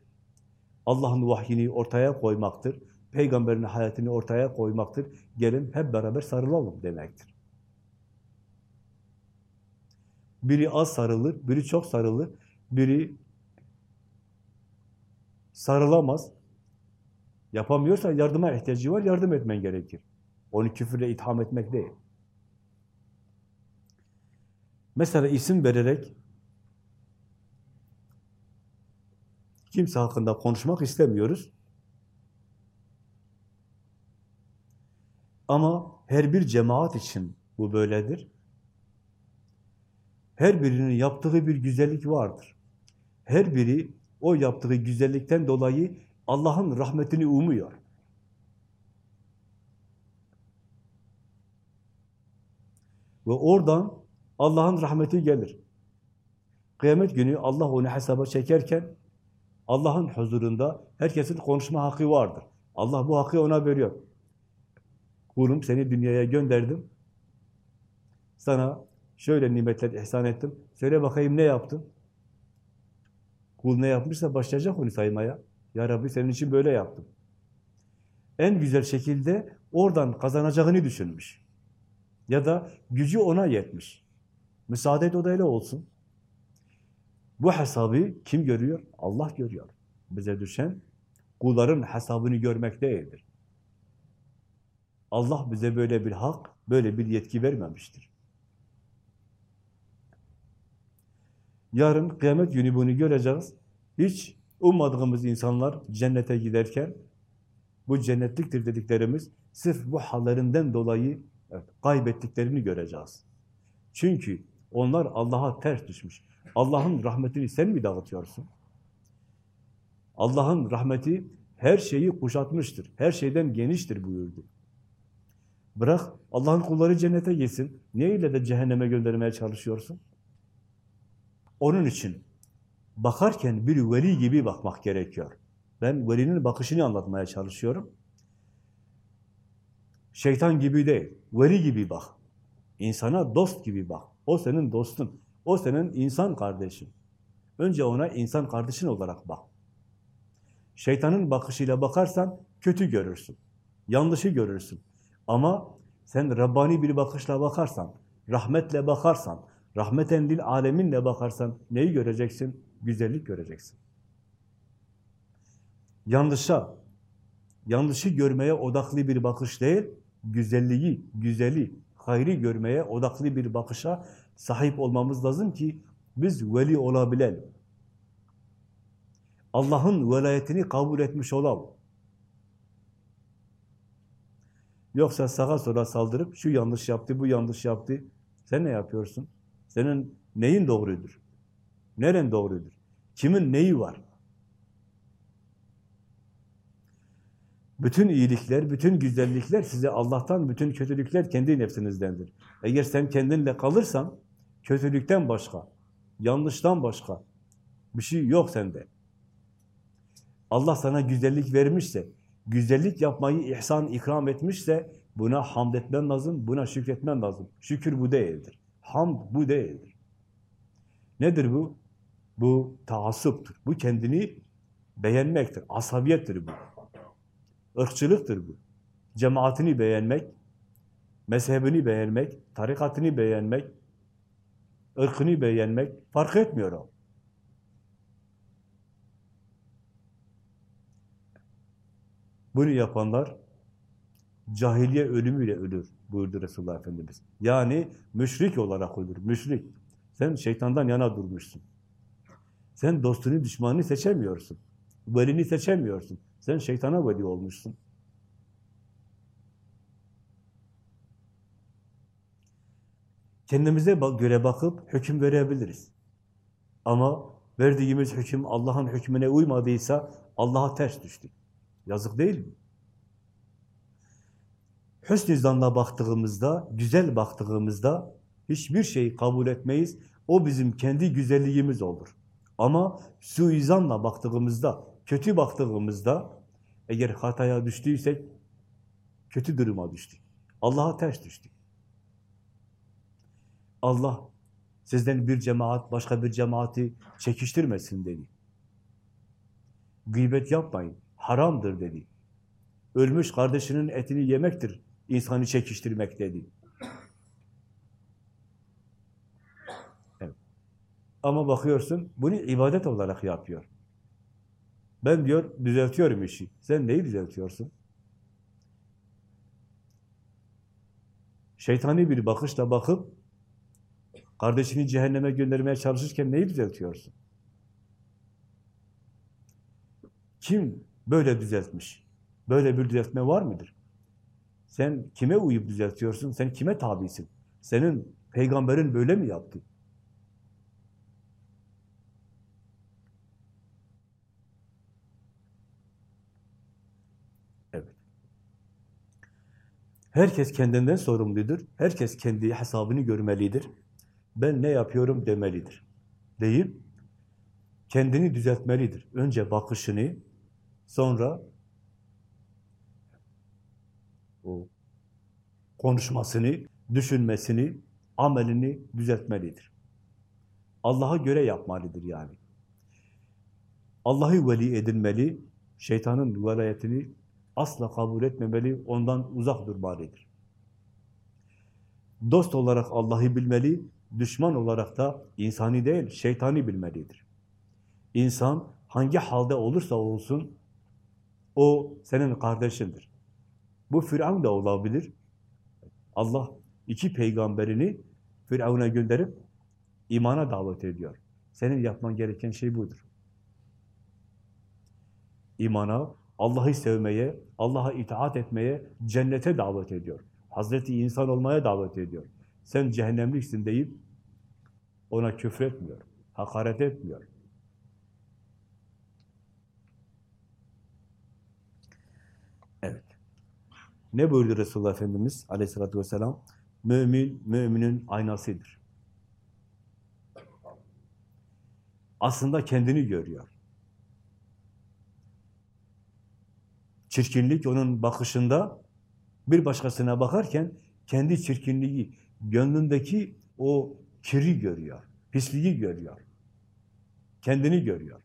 Allah'ın vahyini ortaya koymaktır. Peygamberin hayatını ortaya koymaktır. Gelin hep beraber sarılalım demektir. Biri az sarılır, biri çok sarılır, biri sarılamaz. Yapamıyorsa yardıma ihtiyacı var, yardım etmen gerekir. Onu küfürle itham etmek değil. Mesela isim vererek kimse hakkında konuşmak istemiyoruz. Ama her bir cemaat için bu böyledir. Her birinin yaptığı bir güzellik vardır. Her biri o yaptığı güzellikten dolayı Allah'ın rahmetini umuyor. Ve oradan Allah'ın rahmeti gelir. Kıyamet günü Allah onu hesaba çekerken Allah'ın huzurunda herkesin konuşma hakkı vardır. Allah bu hakkı ona veriyor. Kulum seni dünyaya gönderdim. Sana şöyle nimetler ihsan ettim. Söyle bakayım ne yaptın? Kul ne yapmışsa başlayacak onu saymaya. Ya Rabbi senin için böyle yaptım. En güzel şekilde oradan kazanacağını düşünmüş. Ya da gücü ona yetmiş. Müsaade et o da öyle olsun. Bu hesabı kim görüyor? Allah görüyor. Bize düşen kulların hesabını görmek değildir. Allah bize böyle bir hak, böyle bir yetki vermemiştir. Yarın kıyamet günü bunu göreceğiz. Hiç ummadığımız insanlar cennete giderken bu cennetliktir dediklerimiz sırf bu hallerinden dolayı evet, kaybettiklerini göreceğiz. Çünkü onlar Allah'a ters düşmüş. Allah'ın rahmetini sen mi dağıtıyorsun? Allah'ın rahmeti her şeyi kuşatmıştır. Her şeyden geniştir buyurdu. Bırak Allah'ın kulları cennete gitsin. Niye ile de cehenneme göndermeye çalışıyorsun? Onun için bakarken bir veli gibi bakmak gerekiyor. Ben velinin bakışını anlatmaya çalışıyorum. Şeytan gibi değil, veli gibi bak. İnsana dost gibi bak. O senin dostun. O senin insan kardeşin. Önce ona insan kardeşin olarak bak. Şeytanın bakışıyla bakarsan kötü görürsün. Yanlışı görürsün. Ama sen Rabbani bir bakışla bakarsan, rahmetle bakarsan, rahmeten lil aleminle bakarsan neyi göreceksin? Güzellik göreceksin. Yanlışa, yanlışı görmeye odaklı bir bakış değil, güzelliği, güzeli, hayri görmeye odaklı bir bakışa sahip olmamız lazım ki biz veli olabilelim. Allah'ın velayetini kabul etmiş olalım. Yoksa sağa sola saldırıp şu yanlış yaptı, bu yanlış yaptı. Sen ne yapıyorsun? Senin neyin doğrudur? Neren doğrudur? Kimin neyi var? Bütün iyilikler, bütün güzellikler size Allah'tan, bütün kötülükler kendi nefsinizdendir. Eğer sen kendinle kalırsan, kötülükten başka, yanlıştan başka bir şey yok sende. Allah sana güzellik vermişse, güzellik yapmayı ihsan, ikram etmişse buna hamd etmen lazım, buna şükretmen lazım. Şükür bu değildir. Hamd bu değildir. Nedir bu? Bu taassuptur. Bu kendini beğenmektir. Asabiyettir bu. Irkçılıktır bu. Cemaatini beğenmek, mezhebini beğenmek, tarikatını beğenmek, ırkını beğenmek fark etmiyor o. Bunu yapanlar cahiliye ölümüyle ölür buyurdu Resulullah Efendimiz. Yani müşrik olarak ölür, müşrik. Sen şeytandan yana durmuşsun. Sen dostunu, düşmanını seçemiyorsun. Velini seçemiyorsun. Sen şeytana veli olmuşsun. Kendimize göre bakıp hüküm verebiliriz. Ama verdiğimiz hüküm Allah'ın hükmüne uymadıysa Allah'a ters düştük. Yazık değil mi? Hüsnü zanla baktığımızda, güzel baktığımızda hiçbir şeyi kabul etmeyiz. O bizim kendi güzelliğimiz olur. Ama suizanla baktığımızda, kötü baktığımızda eğer hataya düştüysek kötü duruma düştük. Allah'a ters düştük. Allah sizden bir cemaat başka bir cemaati çekiştirmesin dedi. Gıybet yapmayın, haramdır dedi. Ölmüş kardeşinin etini yemektir insanı çekiştirmek dedi. Ama bakıyorsun bunu ibadet olarak yapıyor. Ben diyor düzeltiyorum işi. Sen neyi düzeltiyorsun? Şeytani bir bakışla bakıp kardeşini cehenneme göndermeye çalışırken neyi düzeltiyorsun? Kim böyle düzeltmiş? Böyle bir düzeltme var mıdır? Sen kime uyup düzeltiyorsun? Sen kime tabisin? Senin peygamberin böyle mi yaptı? Evet. Herkes kendinden sorumludur. Herkes kendi hesabını görmelidir. Ben ne yapıyorum demelidir. Deyip kendini düzeltmelidir. Önce bakışını, sonra o konuşmasını, düşünmesini, amelini düzeltmelidir. Allah'a göre yapmalıdır yani. Allah'ı veli edinmeli, şeytanın velayetini asla kabul etmemeli, ondan uzak durmalıdır. Dost olarak Allah'ı bilmeli, düşman olarak da insani değil, şeytani bilmelidir. İnsan hangi halde olursa olsun, o senin kardeşindir. Bu Firavun da olabilir. Allah iki peygamberini Firavun'a gönderip imana davet ediyor. Senin yapman gereken şey budur. İmana, Allah'ı sevmeye, Allah'a itaat etmeye, cennete davet ediyor. Hazreti insan olmaya davet ediyor. Sen cehennemliksin deyip ona küfretmiyor, hakaret etmiyor. Ne buyurdu Resulullah Efendimiz aleyhissalatü vesselam? Mümin, müminin aynasıdır. Aslında kendini görüyor. Çirkinlik onun bakışında bir başkasına bakarken kendi çirkinliği, gönlündeki o kiri görüyor, pisliği görüyor. Kendini görüyor.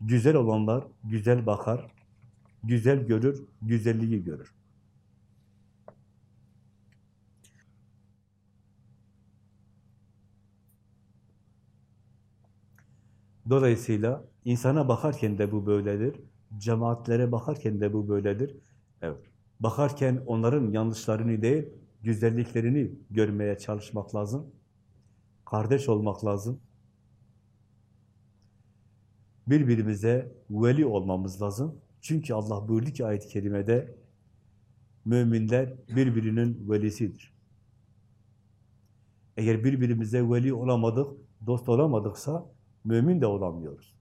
Güzel olanlar güzel bakar, güzel görür, güzelliği görür. Dolayısıyla insana bakarken de bu böyledir. Cemaatlere bakarken de bu böyledir. Evet. Bakarken onların yanlışlarını değil, güzelliklerini görmeye çalışmak lazım. Kardeş olmak lazım. Birbirimize veli olmamız lazım. Çünkü Allah buyurdu ki ayet-i kerimede müminler birbirinin velisidir. Eğer birbirimize veli olamadık, dost olamadıksa mümin de olamıyoruz.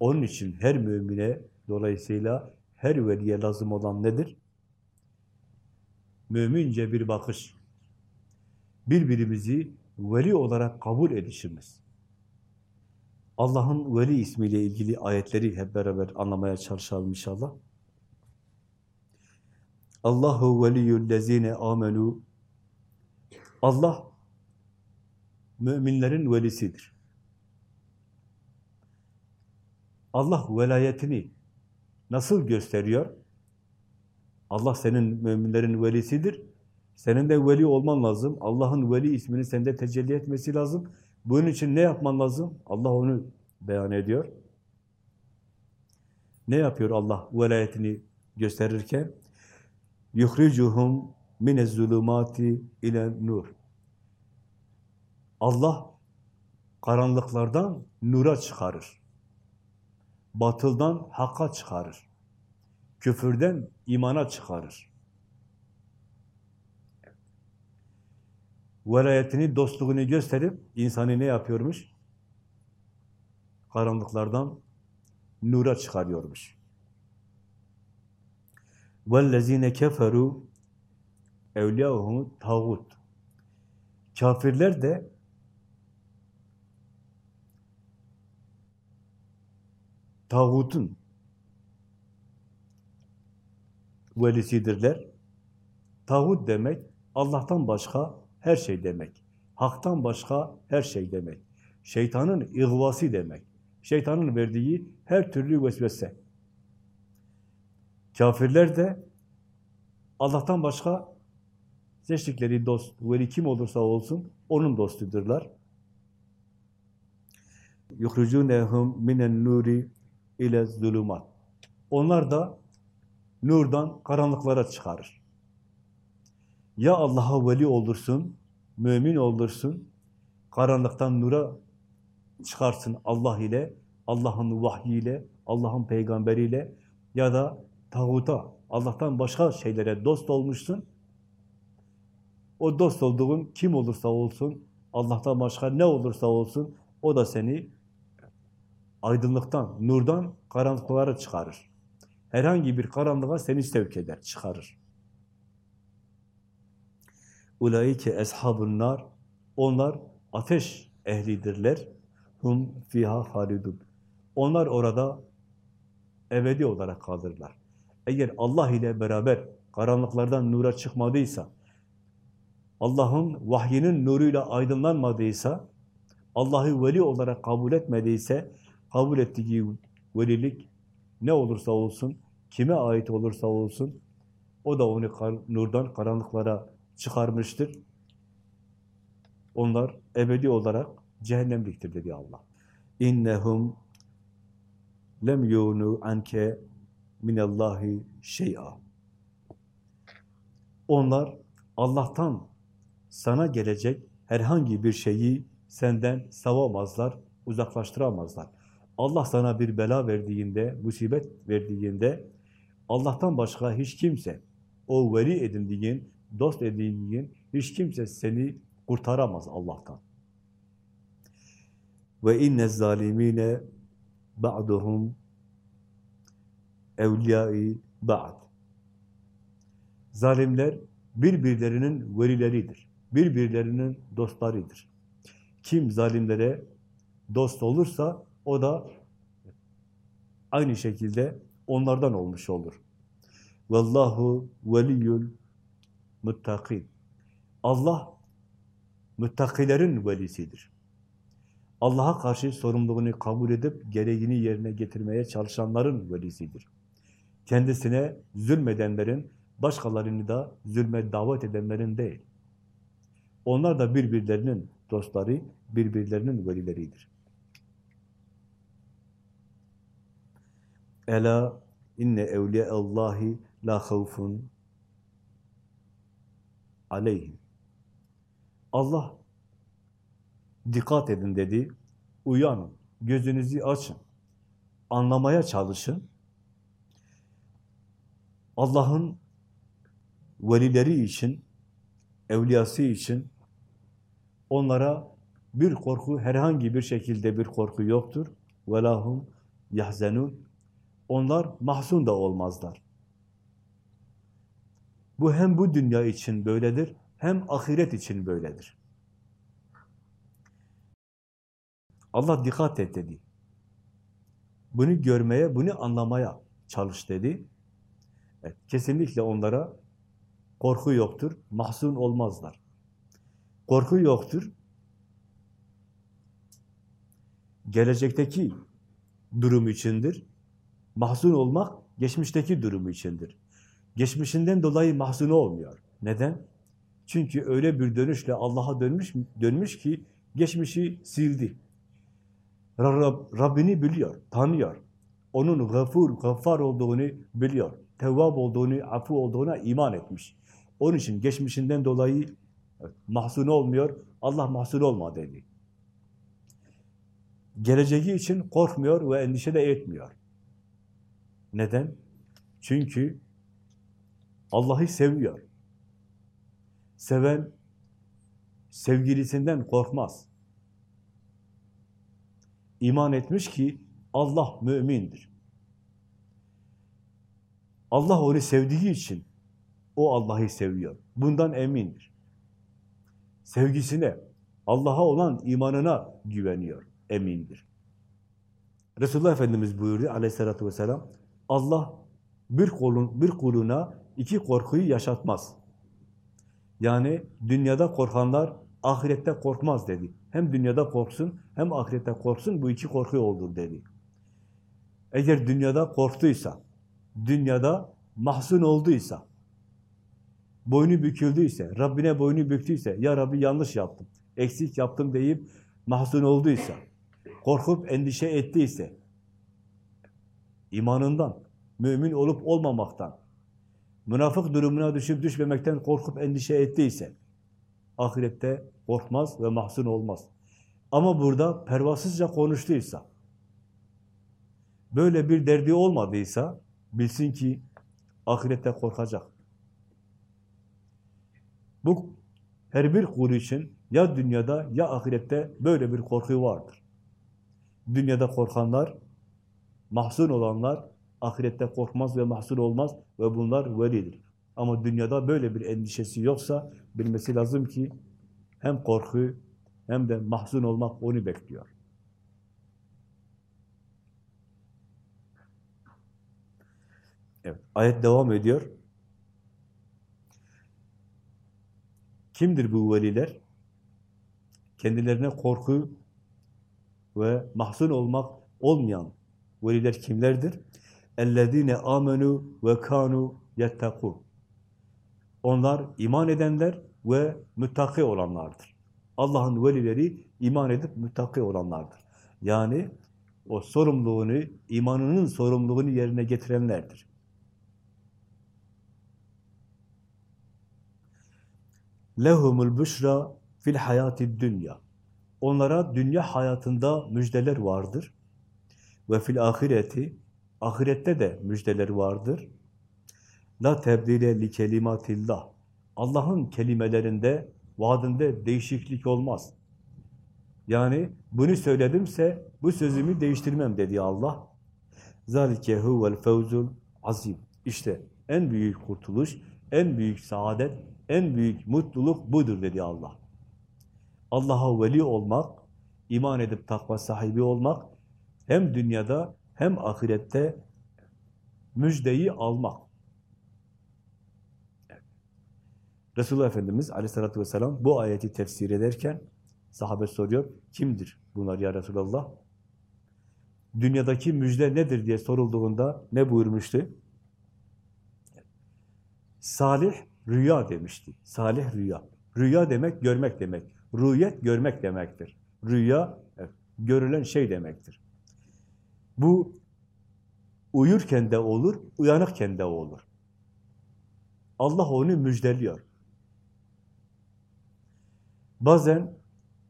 Onun için her mümine dolayısıyla her veliye lazım olan nedir? Mümince bir bakış. Birbirimizi veli olarak kabul edişimiz. Allah'ın veli ismiyle ilgili ayetleri hep beraber anlamaya çalışalım inşallah. Allahu veliyyullezine amenu Allah müminlerin velisidir. Allah velayetini nasıl gösteriyor? Allah senin müminlerin velisidir. Senin de veli olman lazım. Allah'ın veli ismini sende tecelli etmesi lazım. Bunun için ne yapman lazım? Allah onu beyan ediyor. Ne yapıyor Allah velayetini gösterirken? يُخْرِجُهُمْ مِنَ الظُّلُمَاتِ ile nur. Allah karanlıklardan nura çıkarır. Batıldan hakka çıkarır. Küfürden imana çıkarır. Velayetini, dostluğunu gösterip insanı ne yapıyormuş? Karanlıklardan nura çıkarıyormuş. وَالَّذ۪ينَ كَفَرُوا اَوْلِيَاهُمُ tağut. Kafirler de tağutun velisidirler. Tağut demek Allah'tan başka her şey demek. Hak'tan başka her şey demek. Şeytanın ihvası demek. Şeytanın verdiği her türlü vesvese. Kafirler de Allah'tan başka seçtikleri dost, veli kim olursa olsun onun dostudurlar. يُخْرُجُونَهُمْ minen nuri ile zulümat. Onlar da nurdan karanlıklara çıkarır. Ya Allah'a veli olursun, mümin olursun, karanlıktan nura çıkarsın Allah ile, Allah'ın vahyiyle, Allah'ın peygamberiyle ya da tağuta, Allah'tan başka şeylere dost olmuşsun. O dost olduğun kim olursa olsun, Allah'tan başka ne olursa olsun, o da seni aydınlıktan, nurdan karanlıklara çıkarır. Herhangi bir karanlığa seni sevk eder, çıkarır. Ulaike eshabun nar onlar ateş ehlidirler. Hum fiha halidun. Onlar orada ebedi olarak kalırlar. Eğer Allah ile beraber karanlıklardan nura çıkmadıysa, Allah'ın vahyinin nuruyla aydınlanmadıysa, Allah'ı veli olarak kabul etmediyse, kabul ettiği velilik ne olursa olsun, kime ait olursa olsun, o da onu kar, nurdan karanlıklara çıkarmıştır. Onlar ebedi olarak cehennemliktir dedi Allah. İnnehum lem yunu anke minallahi şey'a. Onlar Allah'tan sana gelecek herhangi bir şeyi senden savamazlar, uzaklaştıramazlar. Allah sana bir bela verdiğinde, musibet verdiğinde Allah'tan başka hiç kimse o veli edindiğin, dost edindiğin hiç kimse seni kurtaramaz Allah'tan. Ve inne zalimine ba'duhum evliyai ba'd. Zalimler birbirlerinin velileridir. Birbirlerinin dostlarıdır. Kim zalimlere dost olursa o da aynı şekilde onlardan olmuş olur. Vallahu veliyyul muttakin. Allah muttakilerin velisidir. Allah'a karşı sorumluluğunu kabul edip gereğini yerine getirmeye çalışanların velisidir. Kendisine zulmedenlerin, başkalarını da zulme davet edenlerin değil. Onlar da birbirlerinin dostları, birbirlerinin velileridir. Ela inne evliyaallahi la havfun aleyhim. Allah dikkat edin dedi. Uyanın, gözünüzü açın. Anlamaya çalışın. Allah'ın velileri için, evliyası için onlara bir korku, herhangi bir şekilde bir korku yoktur. وَلَهُمْ يَحْزَنُونَ Onlar mahzun da olmazlar. Bu hem bu dünya için böyledir, hem ahiret için böyledir. Allah dikkat et dedi. Bunu görmeye, bunu anlamaya çalış dedi. Evet, kesinlikle onlara korku yoktur, mahzun olmazlar. Korku yoktur. Gelecekteki durum içindir. Mahzun olmak geçmişteki durumu içindir. Geçmişinden dolayı mahzun olmuyor. Neden? Çünkü öyle bir dönüşle Allah'a dönmüş dönmüş ki geçmişi sildi. Rab, Rabbini biliyor, tanıyor. Onun gafur, gaffar olduğunu biliyor. Tevvab olduğunu, afu olduğuna iman etmiş. Onun için geçmişinden dolayı mahzun olmuyor, Allah mahzun olma dedi. Geleceği için korkmuyor ve endişe de etmiyor. Neden? Çünkü Allah'ı seviyor. Seven sevgilisinden korkmaz. İman etmiş ki Allah mümindir. Allah onu sevdiği için o Allah'ı seviyor. Bundan emindir. Sevgisine, Allah'a olan imanına güveniyor, emindir. Resulullah Efendimiz buyurdu aleyhissalatü vesselam, Allah bir, kulun, bir kuluna iki korkuyu yaşatmaz. Yani dünyada korkanlar ahirette korkmaz dedi. Hem dünyada korksun hem ahirette korksun bu iki korku olur dedi. Eğer dünyada korktuysa, dünyada mahzun olduysa, boynu büküldüyse, Rabbine boynu büktüyse, ya Rabbi yanlış yaptım, eksik yaptım deyip mahzun olduysa, korkup endişe ettiyse, imanından, mümin olup olmamaktan, münafık durumuna düşüp düşmemekten korkup endişe ettiyse, ahirette korkmaz ve mahzun olmaz. Ama burada pervasızca konuştuysa, böyle bir derdi olmadıysa, bilsin ki ahirette korkacak. Bu her bir kul için ya dünyada ya ahirette böyle bir korku vardır. Dünyada korkanlar, mahzun olanlar ahirette korkmaz ve mahzun olmaz ve bunlar velidir. Ama dünyada böyle bir endişesi yoksa bilmesi lazım ki hem korku hem de mahzun olmak onu bekliyor. Evet, ayet devam ediyor. Kimdir bu veliler? Kendilerine korku ve mahzun olmak olmayan veliler kimlerdir? اَلَّذ۪ينَ amenu ve kanu يَتَّقُونَ Onlar iman edenler ve müttaki olanlardır. Allah'ın velileri iman edip müttaki olanlardır. Yani o sorumluluğunu, imanının sorumluluğunu yerine getirenlerdir. lehumul büşra fil hayati dünya. Onlara dünya hayatında müjdeler vardır. Ve fil ahireti, ahirette de müjdeler vardır. La tebdile li kelimatillah. Allah'ın kelimelerinde, vaadinde değişiklik olmaz. Yani bunu söyledimse bu sözümü değiştirmem dedi Allah. Zalike huvel fevzul azim. İşte en büyük kurtuluş, en büyük saadet, en büyük mutluluk budur dedi Allah. Allah'a veli olmak, iman edip takva sahibi olmak, hem dünyada hem ahirette müjdeyi almak. Resulullah Efendimiz aleyhissalatü vesselam bu ayeti tefsir ederken sahabe soruyor, kimdir bunlar ya Resulallah? Dünyadaki müjde nedir diye sorulduğunda ne buyurmuştu? Salih rüya demişti. Salih rüya. Rüya demek görmek demek. Rüyet görmek demektir. Rüya evet, görülen şey demektir. Bu uyurken de olur, uyanıkken de olur. Allah onu müjdeliyor. Bazen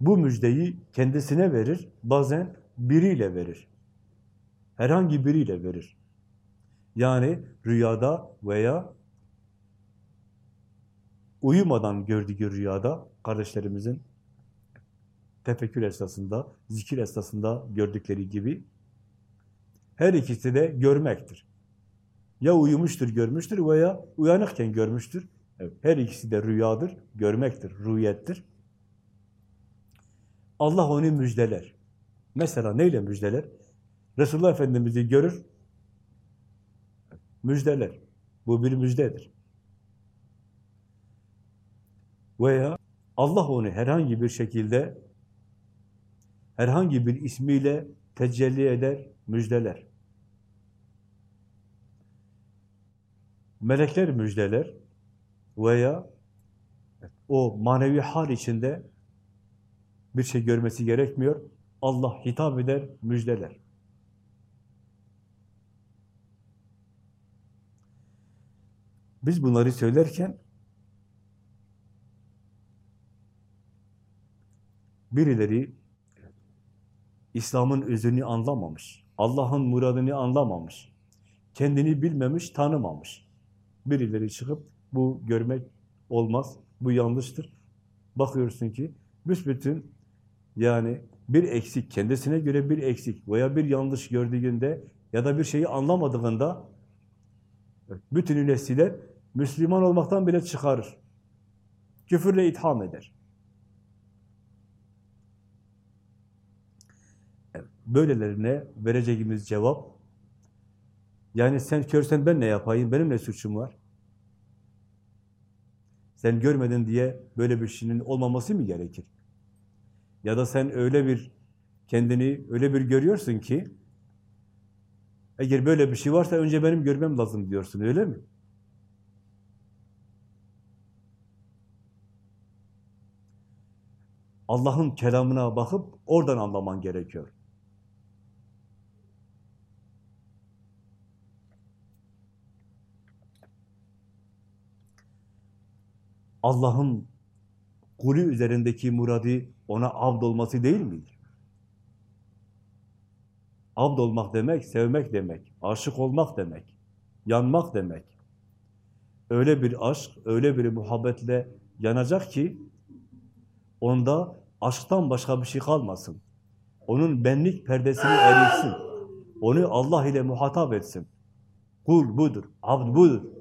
bu müjdeyi kendisine verir, bazen biriyle verir. Herhangi biriyle verir. Yani rüyada veya uyumadan gördüğü rüyada kardeşlerimizin tefekkür esnasında, zikir esnasında gördükleri gibi her ikisi de görmektir. Ya uyumuştur, görmüştür veya uyanıkken görmüştür. Evet, her ikisi de rüyadır, görmektir, rüyettir. Allah onu müjdeler. Mesela neyle müjdeler? Resulullah Efendimiz'i görür, müjdeler. Bu bir müjdedir. Veya Allah onu herhangi bir şekilde, herhangi bir ismiyle tecelli eder, müjdeler. Melekler müjdeler veya o manevi hal içinde bir şey görmesi gerekmiyor. Allah hitap eder, müjdeler. Biz bunları söylerken birileri İslam'ın özünü anlamamış, Allah'ın muradını anlamamış, kendini bilmemiş, tanımamış. Birileri çıkıp bu görmek olmaz, bu yanlıştır. Bakıyorsun ki büsbütün yani bir eksik, kendisine göre bir eksik veya bir yanlış gördüğünde ya da bir şeyi anlamadığında bütünüyle siler, Müslüman olmaktan bile çıkarır. Küfürle itham eder. Böylelerine vereceğimiz cevap, yani sen körsen ben ne yapayım, benim ne suçum var? Sen görmedin diye böyle bir şeyin olmaması mı gerekir? Ya da sen öyle bir kendini öyle bir görüyorsun ki eğer böyle bir şey varsa önce benim görmem lazım diyorsun, öyle mi? Allah'ın kelamına bakıp oradan anlaman gerekiyor. Allah'ın kulü üzerindeki muradı ona abd olması değil midir? Abd olmak demek, sevmek demek, aşık olmak demek, yanmak demek. Öyle bir aşk, öyle bir muhabbetle yanacak ki onda aşktan başka bir şey kalmasın. Onun benlik perdesini eritsin. Onu Allah ile muhatap etsin. Kul budur, abd budur.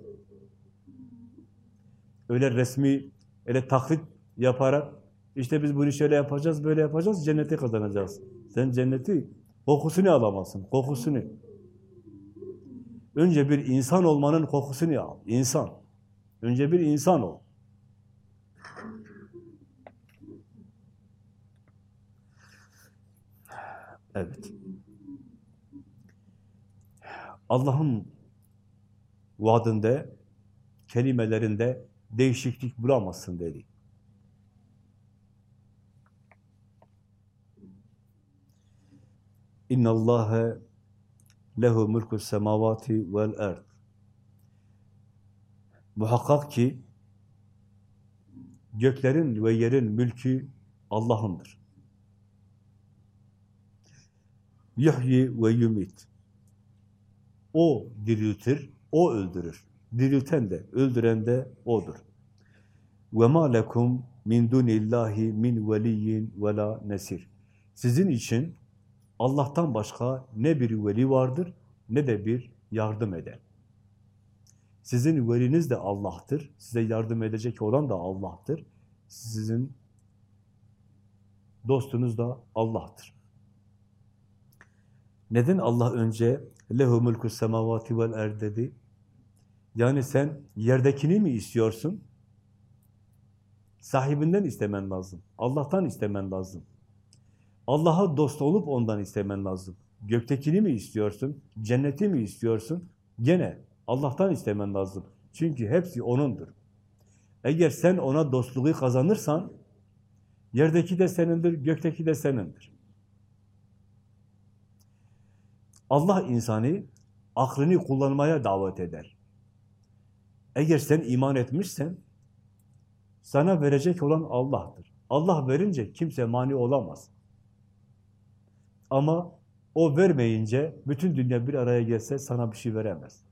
Öyle resmi, öyle taklit yaparak işte biz bunu şöyle yapacağız, böyle yapacağız, cenneti kazanacağız. Sen cenneti kokusunu alamazsın, kokusunu. Önce bir insan olmanın kokusunu al, insan. Önce bir insan ol. Evet. Allah'ın vaadinde, kelimelerinde değişiklik bulamazsın dedi. İnna Allahe lehu mulku semavati vel erd. Muhakkak ki göklerin ve yerin mülkü Allah'ındır. Yuhyi ve yumit. O diriltir, o öldürür. Dirilten de, öldüren de O'dur. وَمَا لَكُمْ مِنْ دُونِ اللّٰهِ مِنْ وَلِيٍّ وَلَا nesir. Sizin için Allah'tan başka ne bir veli vardır, ne de bir yardım eden. Sizin veliniz de Allah'tır. Size yardım edecek olan da Allah'tır. Sizin dostunuz da Allah'tır. Neden Allah önce lehu mulku semavati vel erd dedi? Yani sen yerdekini mi istiyorsun? Sahibinden istemen lazım. Allah'tan istemen lazım. Allah'a dost olup ondan istemen lazım. Göktekini mi istiyorsun? Cenneti mi istiyorsun? Gene Allah'tan istemen lazım. Çünkü hepsi O'nundur. Eğer sen O'na dostluğu kazanırsan, yerdeki de senindir, gökteki de senindir. Allah insanı aklını kullanmaya davet eder. Eğer sen iman etmişsen, sana verecek olan Allah'tır. Allah verince kimse mani olamaz. Ama o vermeyince bütün dünya bir araya gelse sana bir şey veremez.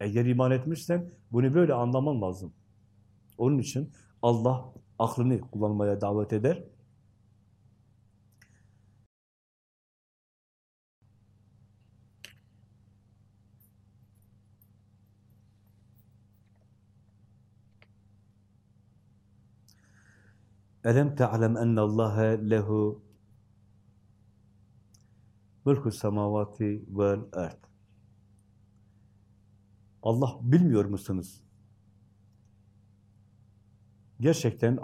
Eğer iman etmişsen bunu böyle anlaman lazım. Onun için Allah aklını kullanmaya davet eder. Elem te'alem ennallâhe lehu mulku semavati vel erd. Allah bilmiyor musunuz? Gerçekten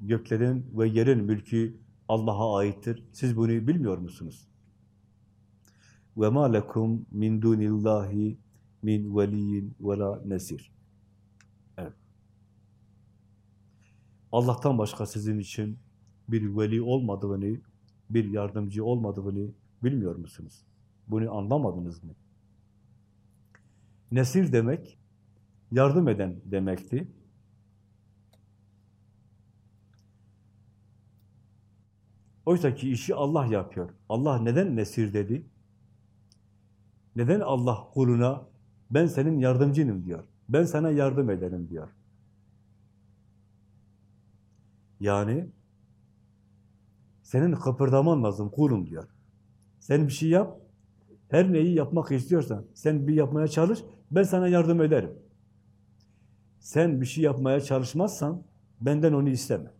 göklerin ve yerin mülkü Allah'a aittir. Siz bunu bilmiyor musunuz? Ve ma lekum min dunillahi min veliyin ve la nesir. Evet. Allah'tan başka sizin için bir veli olmadığını, bir yardımcı olmadığını bilmiyor musunuz? Bunu anlamadınız mı? Nesir demek, yardım eden demekti. Oysa ki işi Allah yapıyor. Allah neden nesir dedi? Neden Allah kuluna ben senin yardımcınım diyor. Ben sana yardım ederim diyor. Yani senin kıpırdaman lazım kulum diyor. Sen bir şey yap, her neyi yapmak istiyorsan sen bir yapmaya çalış, ben sana yardım ederim. Sen bir şey yapmaya çalışmazsan benden onu isteme.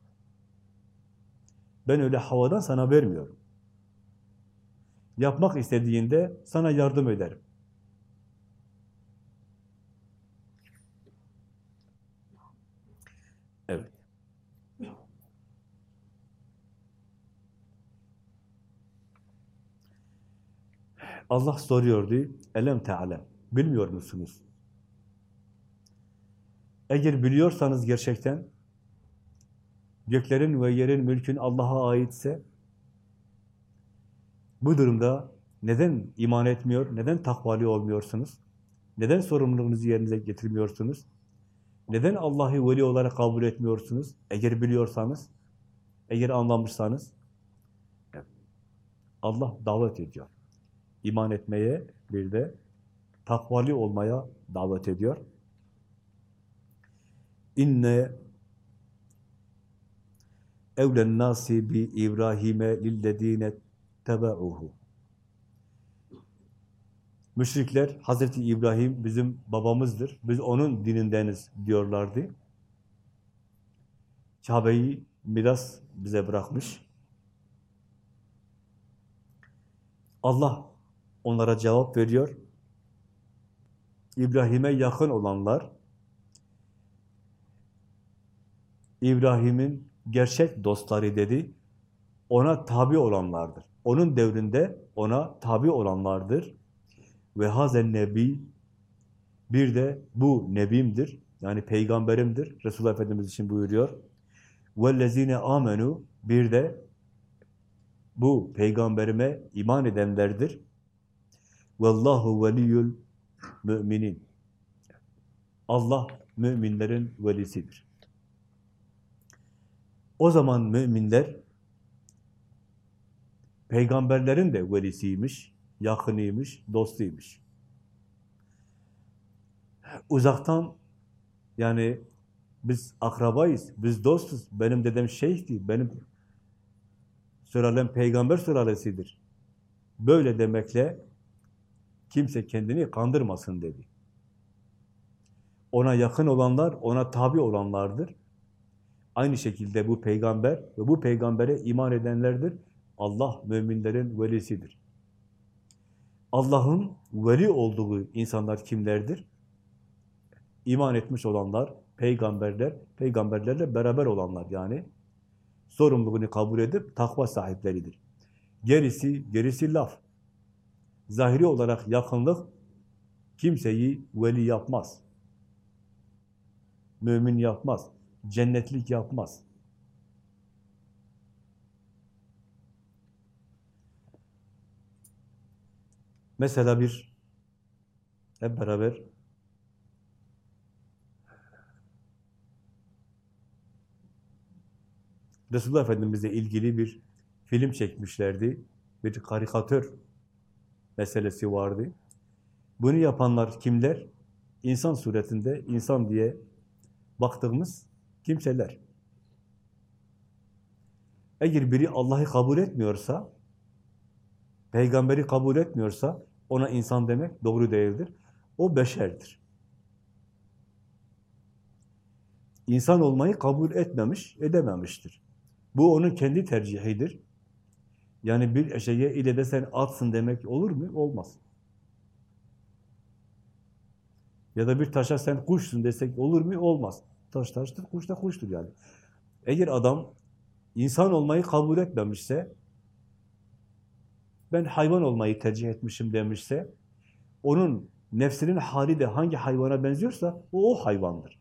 Ben öyle havadan sana vermiyorum. Yapmak istediğinde sana yardım ederim. Evet. Allah soruyordu, elem tealem, bilmiyor musunuz? Eğer biliyorsanız gerçekten, göklerin ve yerin mülkün Allah'a aitse, bu durumda neden iman etmiyor, neden takvali olmuyorsunuz? Neden sorumluluğunuzu yerinize getirmiyorsunuz? Neden Allah'ı veli olarak kabul etmiyorsunuz? Eğer biliyorsanız, eğer anlamışsanız, Allah davet ediyor. İman etmeye, bir de takvali olmaya davet ediyor. İnne evlen nasi bi İbrahim'e lillezine tebauhu. Müşrikler Hazreti İbrahim bizim babamızdır. Biz onun dinindeniz diyorlardı. Kabe'yi miras bize bırakmış. Allah onlara cevap veriyor. İbrahim'e yakın olanlar İbrahim'in gerçek dostları dedi. Ona tabi olanlardır. Onun devrinde ona tabi olanlardır. Ve hazen nebi bir de bu nebimdir. Yani peygamberimdir. Resulullah Efendimiz için buyuruyor. وَالَّذ۪ينَ amenu Bir de bu peygamberime iman edenlerdir. Vallahu veliyul müminin. Allah müminlerin velisidir. O zaman müminler peygamberlerin de velisiymiş, yakınıymış, dostuymuş. Uzaktan yani biz akrabayız, biz dostuz. Benim dedem şeyhti, benim sülalem peygamber sülalesidir. Böyle demekle kimse kendini kandırmasın dedi. Ona yakın olanlar, ona tabi olanlardır. Aynı şekilde bu peygamber ve bu peygambere iman edenlerdir. Allah müminlerin velisidir. Allah'ın veli olduğu insanlar kimlerdir? İman etmiş olanlar, peygamberler, peygamberlerle beraber olanlar yani sorumluluğunu kabul edip takva sahipleridir. Gerisi, gerisi laf. Zahiri olarak yakınlık kimseyi veli yapmaz. Mümin yapmaz. Cennetlik yapmaz. Mesela bir hep beraber Resulullah Efendimiz'le ilgili bir film çekmişlerdi. Bir karikatür meselesi vardı. Bunu yapanlar kimler? İnsan suretinde, insan diye baktığımız kimseler. Eğer biri Allah'ı kabul etmiyorsa, peygamberi kabul etmiyorsa, ona insan demek doğru değildir. O beşerdir. İnsan olmayı kabul etmemiş, edememiştir. Bu onun kendi tercihidir. Yani bir eşeğe ile de sen atsın demek olur mu? Olmaz. Ya da bir taşa sen kuşsun desek olur mu? Olmaz. Taş taştır, kuş da kuştur yani. Eğer adam insan olmayı kabul etmemişse, ben hayvan olmayı tercih etmişim demişse, onun nefsinin hali de hangi hayvana benziyorsa o o hayvandır.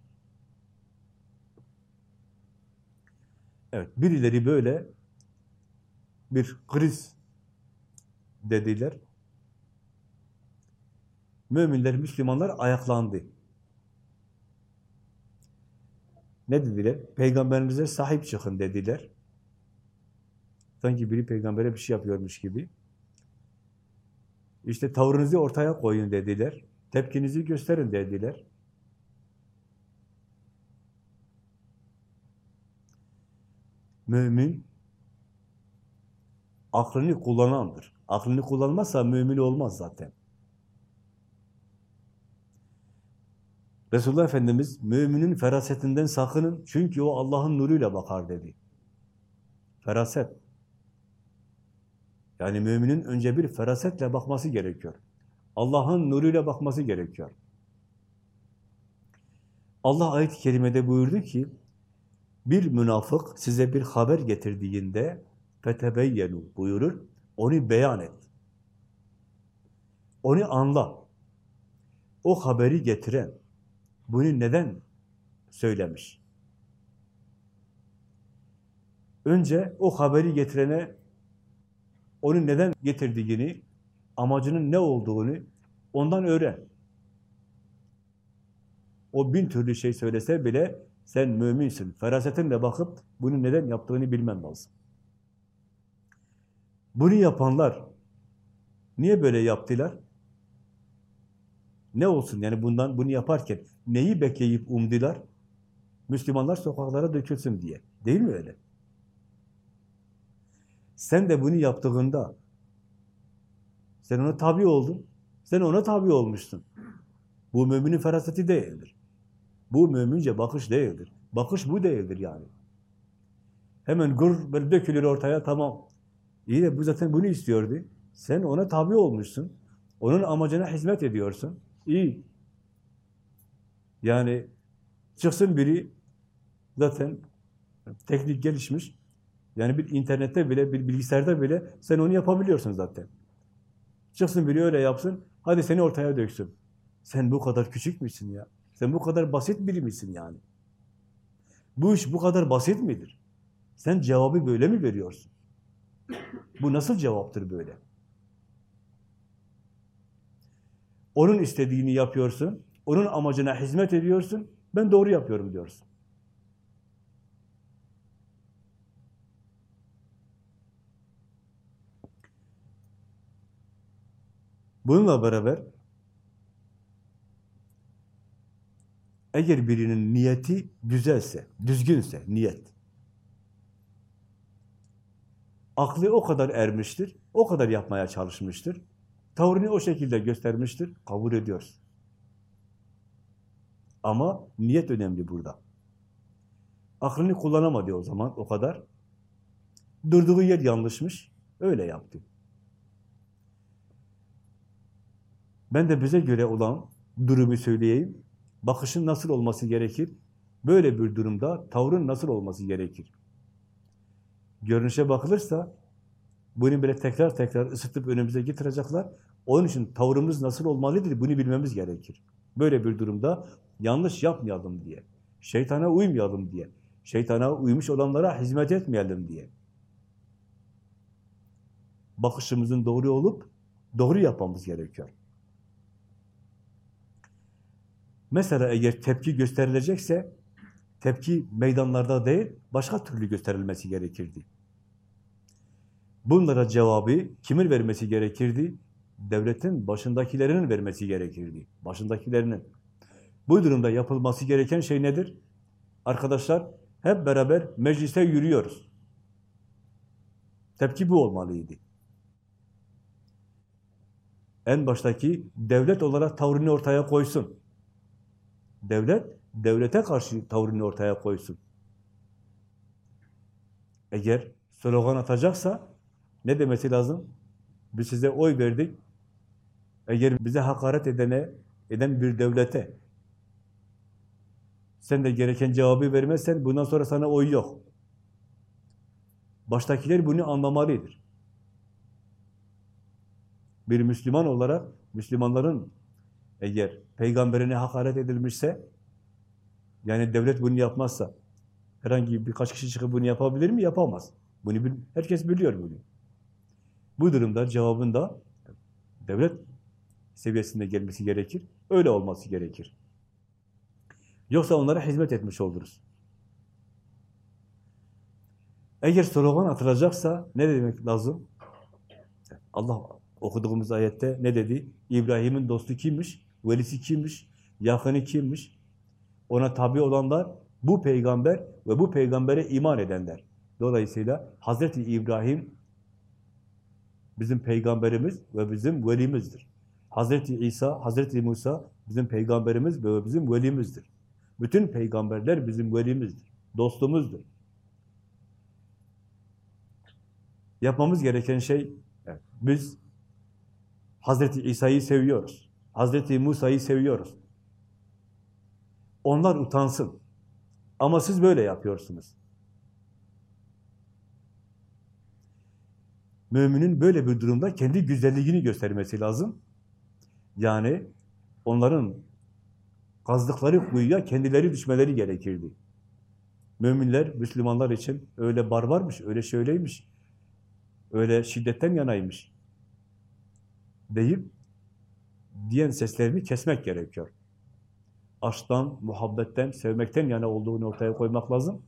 Evet, birileri böyle bir kriz dediler. Müminler, Müslümanlar ayaklandı. Ne dediler? Peygamberimize sahip çıkın dediler. Sanki biri peygambere bir şey yapıyormuş gibi. İşte tavrınızı ortaya koyun dediler. Tepkinizi gösterin dediler. Mümin aklını kullanandır. Aklını kullanmazsa mümin olmaz zaten. Resulullah Efendimiz müminin ferasetinden sakının çünkü o Allah'ın nuruyla bakar dedi. Feraset. Yani müminin önce bir ferasetle bakması gerekiyor. Allah'ın nuruyla bakması gerekiyor. Allah ayet-i kerimede buyurdu ki bir münafık size bir haber getirdiğinde fetebeyyenu buyurur. Onu beyan et. Onu anla. O haberi getiren bunu neden söylemiş? Önce o haberi getirene onun neden getirdiğini, amacının ne olduğunu ondan öğren. O bin türlü şey söylese bile sen müminsin. Ferasetinle bakıp bunu neden yaptığını bilmen lazım. Bunu yapanlar niye böyle yaptılar? Ne olsun yani bundan bunu yaparken neyi bekleyip umdular? Müslümanlar sokaklara dökülsün diye. Değil mi öyle? Sen de bunu yaptığında sen ona tabi oldun. Sen ona tabi olmuşsun. Bu müminin feraseti değildir. Bu mümince bakış değildir. Bakış bu değildir yani. Hemen gur böyle dökülür ortaya tamam. İyi de bu zaten bunu istiyordu. Sen ona tabi olmuşsun. Onun amacına hizmet ediyorsun. İyi. Yani çıksın biri zaten teknik gelişmiş. Yani bir internette bile, bir bilgisayarda bile sen onu yapabiliyorsun zaten. Çıksın biri öyle yapsın, hadi seni ortaya döksün. Sen bu kadar küçük müsün ya? Sen bu kadar basit biri misin yani? Bu iş bu kadar basit midir? Sen cevabı böyle mi veriyorsun? Bu nasıl cevaptır böyle? Onun istediğini yapıyorsun, onun amacına hizmet ediyorsun, ben doğru yapıyorum diyorsun. Bununla beraber eğer birinin niyeti güzelse, düzgünse niyet, aklı o kadar ermiştir, o kadar yapmaya çalışmıştır, tavrını o şekilde göstermiştir, kabul ediyoruz. Ama niyet önemli burada. Aklını kullanamadı o zaman o kadar. Durduğu yer yanlışmış. Öyle yaptı. Ben de bize göre olan durumu söyleyeyim. Bakışın nasıl olması gerekir? Böyle bir durumda tavrın nasıl olması gerekir? Görünüşe bakılırsa bunu bile tekrar tekrar ısıtıp önümüze getirecekler. Onun için tavrımız nasıl olmalıdır bunu bilmemiz gerekir. Böyle bir durumda yanlış yapmayalım diye, şeytana uymayalım diye, şeytana uymuş olanlara hizmet etmeyelim diye. Bakışımızın doğru olup doğru yapmamız gerekiyor. Mesela eğer tepki gösterilecekse, tepki meydanlarda değil, başka türlü gösterilmesi gerekirdi. Bunlara cevabı kimin vermesi gerekirdi? Devletin başındakilerinin vermesi gerekirdi. Başındakilerinin. Bu durumda yapılması gereken şey nedir? Arkadaşlar hep beraber meclise yürüyoruz. Tepki bu olmalıydı. En baştaki devlet olarak tavrını ortaya koysun. Devlet, devlete karşı tavrını ortaya koysun. Eğer slogan atacaksa ne demesi lazım? Biz size oy verdik. Eğer bize hakaret edene, eden bir devlete sen de gereken cevabı vermezsen bundan sonra sana oy yok. Baştakiler bunu anlamalıdır. Bir Müslüman olarak Müslümanların eğer peygamberine hakaret edilmişse yani devlet bunu yapmazsa herhangi birkaç kişi çıkıp bunu yapabilir mi? Yapamaz. Bunu bil, herkes biliyor bunu. Bu durumda cevabın da devlet seviyesinde gelmesi gerekir. Öyle olması gerekir. Yoksa onlara hizmet etmiş oluruz. Eğer slogan atılacaksa ne demek lazım? Allah okuduğumuz ayette ne dedi? İbrahim'in dostu kimmiş? Velisi kimmiş? Yakını kimmiş? Ona tabi olanlar bu peygamber ve bu peygambere iman edenler. Dolayısıyla Hazreti İbrahim bizim peygamberimiz ve bizim velimizdir. Hazreti İsa, Hazreti Musa bizim peygamberimiz ve bizim velimizdir. Bütün peygamberler bizim velimizdir, dostumuzdur. Yapmamız gereken şey, biz Hazreti İsa'yı seviyoruz. Hazreti Musa'yı seviyoruz. Onlar utansın. Ama siz böyle yapıyorsunuz. Müminin böyle bir durumda kendi güzelliğini göstermesi lazım. Yani onların kazdıkları kuyuya kendileri düşmeleri gerekirdi. Müminler, Müslümanlar için öyle barbarmış, öyle şöyleymiş, öyle şiddetten yanaymış deyip diyen seslerini kesmek gerekiyor. Aşktan, muhabbetten, sevmekten yana olduğunu ortaya koymak lazım.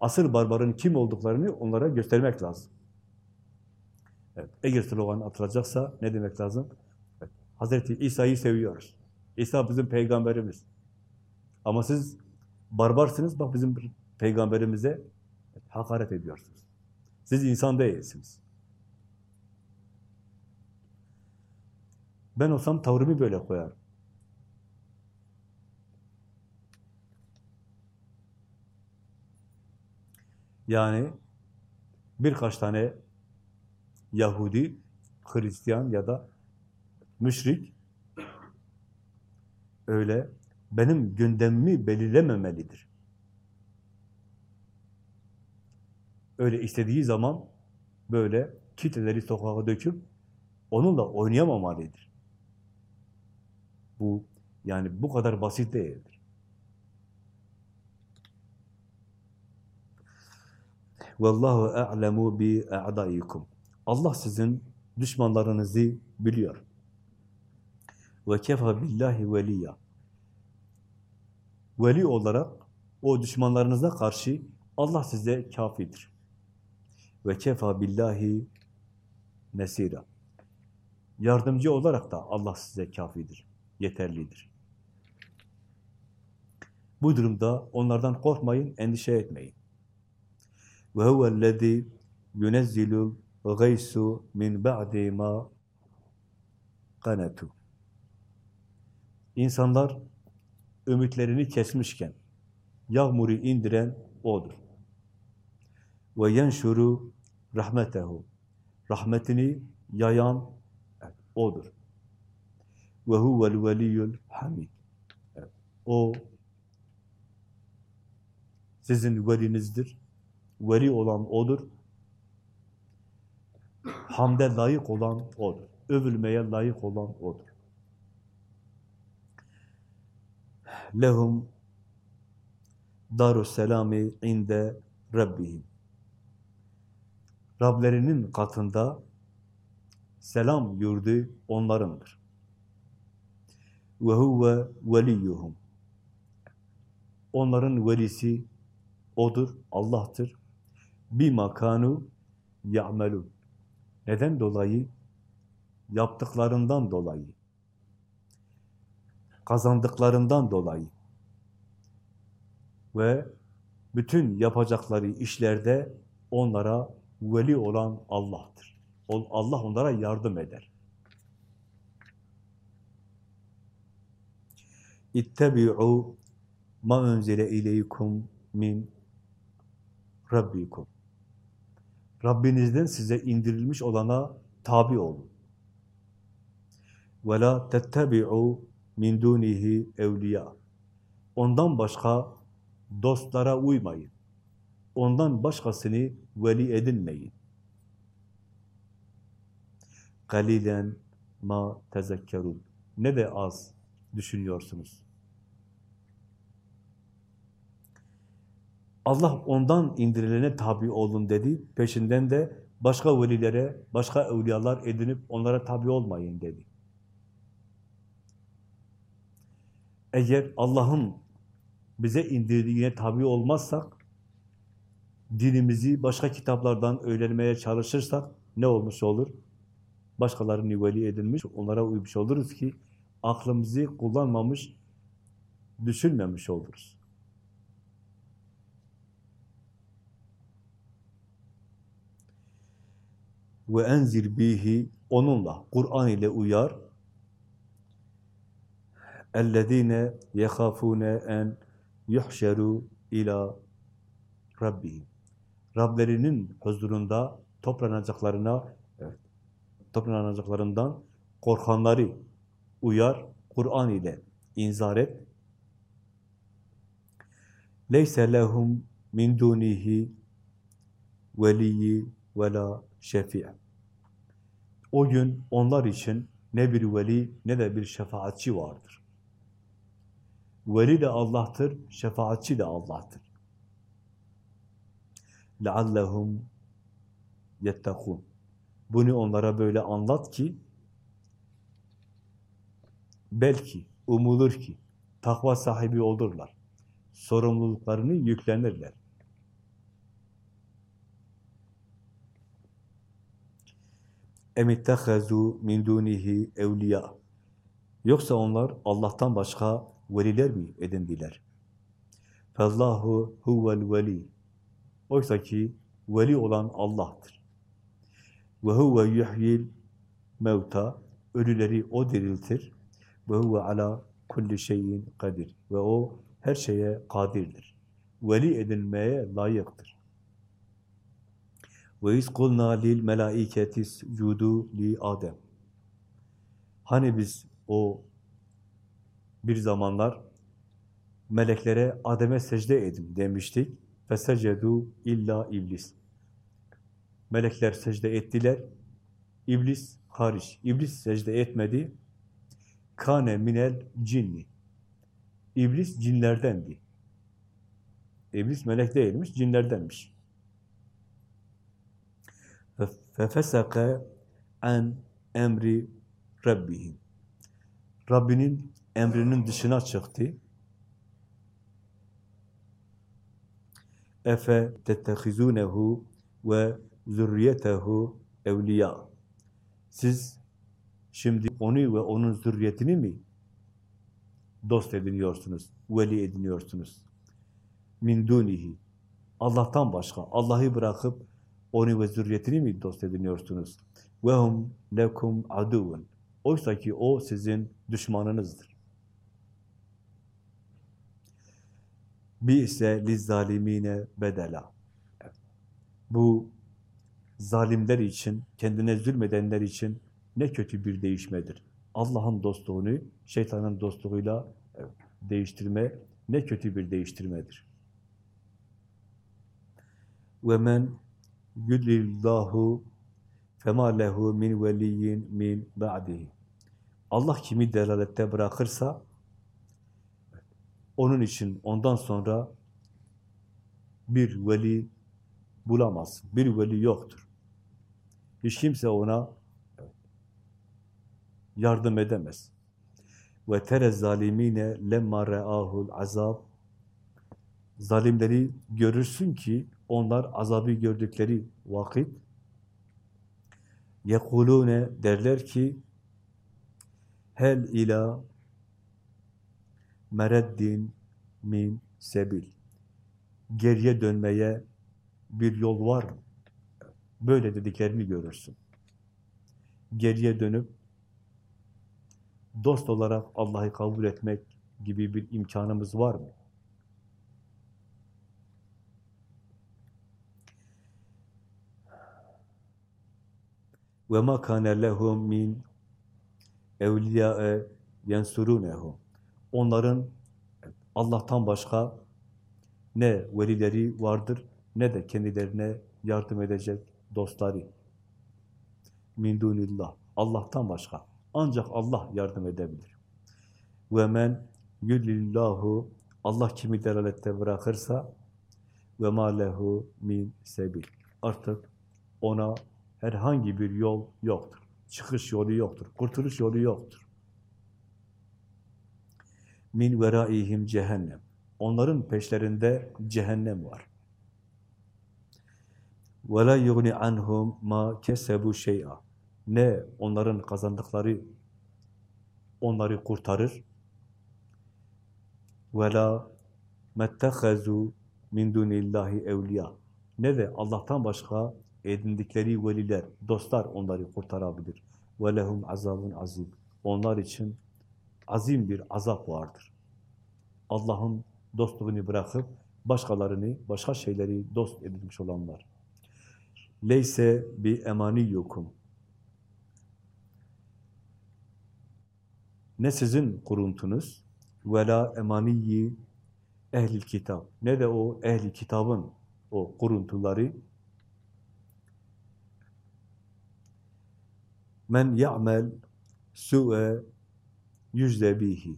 Asıl barbarın kim olduklarını onlara göstermek lazım. Evet, eğer slogan atılacaksa ne demek lazım? Evet, Hazreti İsa'yı seviyoruz. İsa bizim peygamberimiz. Ama siz barbarsınız, bak bizim peygamberimize hakaret ediyorsunuz. Siz insan değilsiniz. Ben olsam tavrımı böyle koyarım. Yani birkaç tane Yahudi, Hristiyan ya da müşrik öyle benim gündemimi belirlememelidir. Öyle istediği zaman böyle kitleleri sokağa döküp onunla oynayamamalıdır. Bu yani bu kadar basit değildir. Vallahu a'lemu bi a'daikum. Allah sizin düşmanlarınızı biliyor. Ve kefa billahi veliya. Veli olarak o düşmanlarınıza karşı Allah size kafidir. Ve kefa billahi nesira. Yardımcı olarak da Allah size kafidir, yeterlidir. Bu durumda onlardan korkmayın, endişe etmeyin. Ve huvellezî yunezzilul gaysu min ba'di ma kanatu. İnsanlar ümitlerini kesmişken yağmuru indiren O'dur. Ve yenşuru rahmetehu. Rahmetini yayan O'dur. Ve huvel veliyyul hamid. O sizin velinizdir. Veli olan O'dur. Hamde layık olan O'dur. Övülmeye layık olan O'dur. Lehum darusselami inde Rabbihim. Rablerinin katında selam yurdu onlarındır. Ve huve veliyyuhum. Onların velisi odur, Allah'tır. Bir makanu ya'melun. Neden dolayı? Yaptıklarından dolayı. Kazandıklarından dolayı. Ve bütün yapacakları işlerde onlara veli olan Allah'tır. Allah onlara yardım eder. İttebi'u ma unzile ileykum min rabbikum. Rabbinizden size indirilmiş olana tabi olun. La tettebi'u min dunihi evliya. Ondan başka dostlara uymayın. Ondan başkasını veli edinmeyin. Galilen ma tezekkerun. Ne de az düşünüyorsunuz. Allah ondan indirilene tabi olun dedi. Peşinden de başka velilere, başka evliyalar edinip onlara tabi olmayın dedi. Eğer Allah'ın bize indirdiğine tabi olmazsak, dinimizi başka kitaplardan öğrenmeye çalışırsak ne olmuş olur? Başkalarını veli edilmiş, onlara uymuş oluruz ki aklımızı kullanmamış, düşünmemiş oluruz. ve enzir bihi onunla Kur'an ile uyar. Ellezine yahafune en yuhşeru ila rabbihim. Rablerinin huzurunda toplanacaklarına evet, toplanacaklarından korkanları uyar, Kur'an ile inzar et. Leyse lehum min dunihi veliyyi ve la şefi'e. O gün onlar için ne bir veli ne de bir şefaatçi vardır. Veli de Allah'tır, şefaatçi de Allah'tır. لَعَلَّهُمْ يَتَّقُونَ Bunu onlara böyle anlat ki belki, umulur ki takva sahibi olurlar. Sorumluluklarını yüklenirler. اَمِتَّخَذُوا مِنْ دُونِهِ evliya. Yoksa onlar Allah'tan başka veliler mi edindiler? فَاللّٰهُ هُوَ الْوَلِي Oysa ki veli olan Allah'tır. وَهُوَ يُحْيِي mevta Ölüleri O diriltir. وَهُوَ ala kulli şeyin kadir. Ve O her şeye kadirdir. Veli edinmeye layıktır. Ve iz kulna lil melaiketi sucudu li Adem. Hani biz o bir zamanlar meleklere Adem'e secde edin demiştik. Fesecedu illa iblis. Melekler secde ettiler. İblis hariç. İblis secde etmedi. Kane minel cinni. İblis cinlerdendi. İblis melek değilmiş, cinlerdenmiş. Fefeseke en emri Rabbihim. Rabbinin emrinin dışına çıktı. Efe tettehizunehu ve zürriyetehu evliya. Siz şimdi onu ve onun zürriyetini mi dost ediniyorsunuz, veli ediniyorsunuz? Min dunihi. Allah'tan başka, Allah'ı bırakıp onu ve zürriyetini mi dost ediniyorsunuz? Hum lekum aduvun. Oysa ki o sizin düşmanınızdır. Bi'se lizzalimine bedela. Bu zalimler için, kendine zulmedenler için ne kötü bir değişmedir. Allah'ın dostluğunu şeytanın dostluğuyla değiştirme ne kötü bir değiştirmedir. Ve men yudlillahu fema lehu min veliyyin min ba'dihi. Allah kimi delalette bırakırsa onun için ondan sonra bir veli bulamaz. Bir veli yoktur. Hiç kimse ona yardım edemez. Ve tere zalimine lemma re'ahul azab zalimleri görürsün ki onlar azabı gördükleri vakit yekulune derler ki hel ila mereddin min sebil geriye dönmeye bir yol var mı? Böyle dediklerini görürsün. Geriye dönüp dost olarak Allah'ı kabul etmek gibi bir imkanımız var mı? Ve ma kana lehum min evliya'e yensurunehum. Onların Allah'tan başka ne velileri vardır ne de kendilerine yardım edecek dostları. Min dunillah. Allah'tan başka. Ancak Allah yardım edebilir. Ve men yudlillahu Allah kimi delalette bırakırsa ve ma lehu min sebil. Artık ona herhangi bir yol yoktur. Çıkış yolu yoktur. Kurtuluş yolu yoktur. Min veraihim cehennem. Onların peşlerinde cehennem var. Ve la yughni anhum ma kesebu şey'a. Ne onların kazandıkları onları kurtarır. Ve la mettehazu min dunillahi evliya. Ne de Allah'tan başka edindikleri veliler, dostlar onları kurtarabilir. وَلَهُمْ azabun azim. Onlar için azim bir azap vardır. Allah'ın dostluğunu bırakıp başkalarını, başka şeyleri dost edilmiş olanlar. Leyse bi emaniyukum. Ne sizin kuruntunuz ve la emaniyi ehli kitap. Ne de o ehli kitabın o kuruntuları men ya'mel su'e yüzde bihi.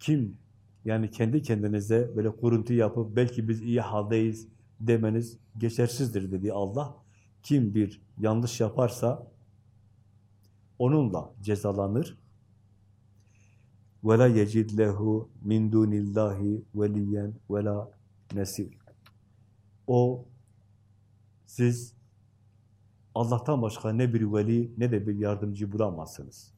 Kim yani kendi kendinize böyle kuruntu yapıp belki biz iyi haldeyiz demeniz geçersizdir dedi Allah. Kim bir yanlış yaparsa onunla cezalanır. وَلَا يَجِدْ لَهُ مِنْ دُونِ اللّٰهِ وَلِيًّا وَلَا nesir. O, siz Allah'tan başka ne bir veli ne de bir yardımcı bulamazsınız.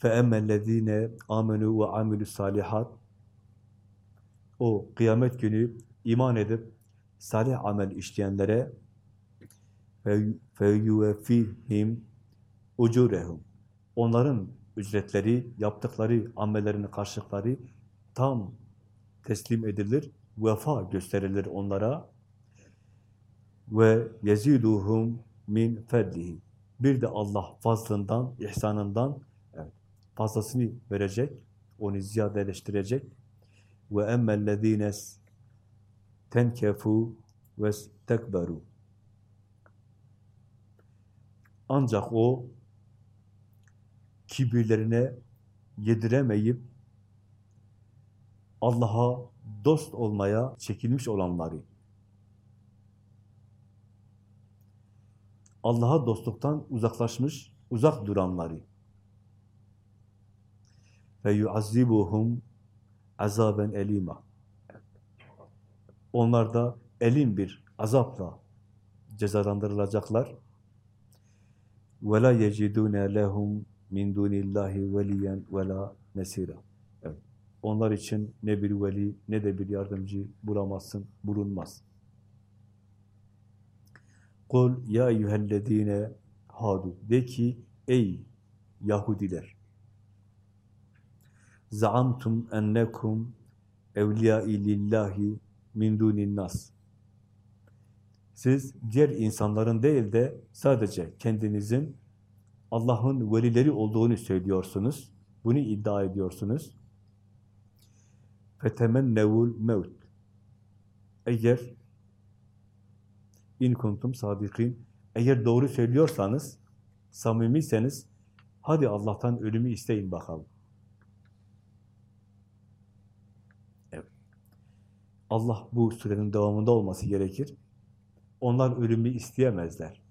فَاَمَّا الَّذ۪ينَ آمَنُوا وَعَمِلُوا الصَّالِحَاتِ O kıyamet günü iman edip salih amel işleyenlere فَيُوَفِّهِمْ ucurehum. Onların ücretleri, yaptıkları amellerin karşılıkları tam teslim edilir, vefa gösterilir onlara. Ve yeziduhum min fedlihi. Bir de Allah fazlından, ihsanından evet, fazlasını verecek, onu ziyadeleştirecek. Ve emmellezine tenkefu ve tekberu. Ancak o kibirlerine yediremeyip Allah'a dost olmaya çekilmiş olanları, Allah'a dostluktan uzaklaşmış, uzak duranları ve yuazzibuhum azaben elima. Onlar da elin bir azapla cezalandırılacaklar. Ve la yecidune lehum min dunillahi veliyen ve la nesira. Onlar için ne bir veli ne de bir yardımcı bulamazsın, bulunmaz. Kul ya eyyühellezine hadu. De ki ey Yahudiler. zaamtum ennekum evliyai lillahi min dunin nas. Siz diğer insanların değil de sadece kendinizin Allah'ın velileri olduğunu söylüyorsunuz. Bunu iddia ediyorsunuz. فَتَمَنَّوُ mevt. Eğer in kuntum sadikin eğer doğru söylüyorsanız, samimiyseniz hadi Allah'tan ölümü isteyin bakalım. Evet. Allah bu sürenin devamında olması gerekir. Onlar ölümü isteyemezler.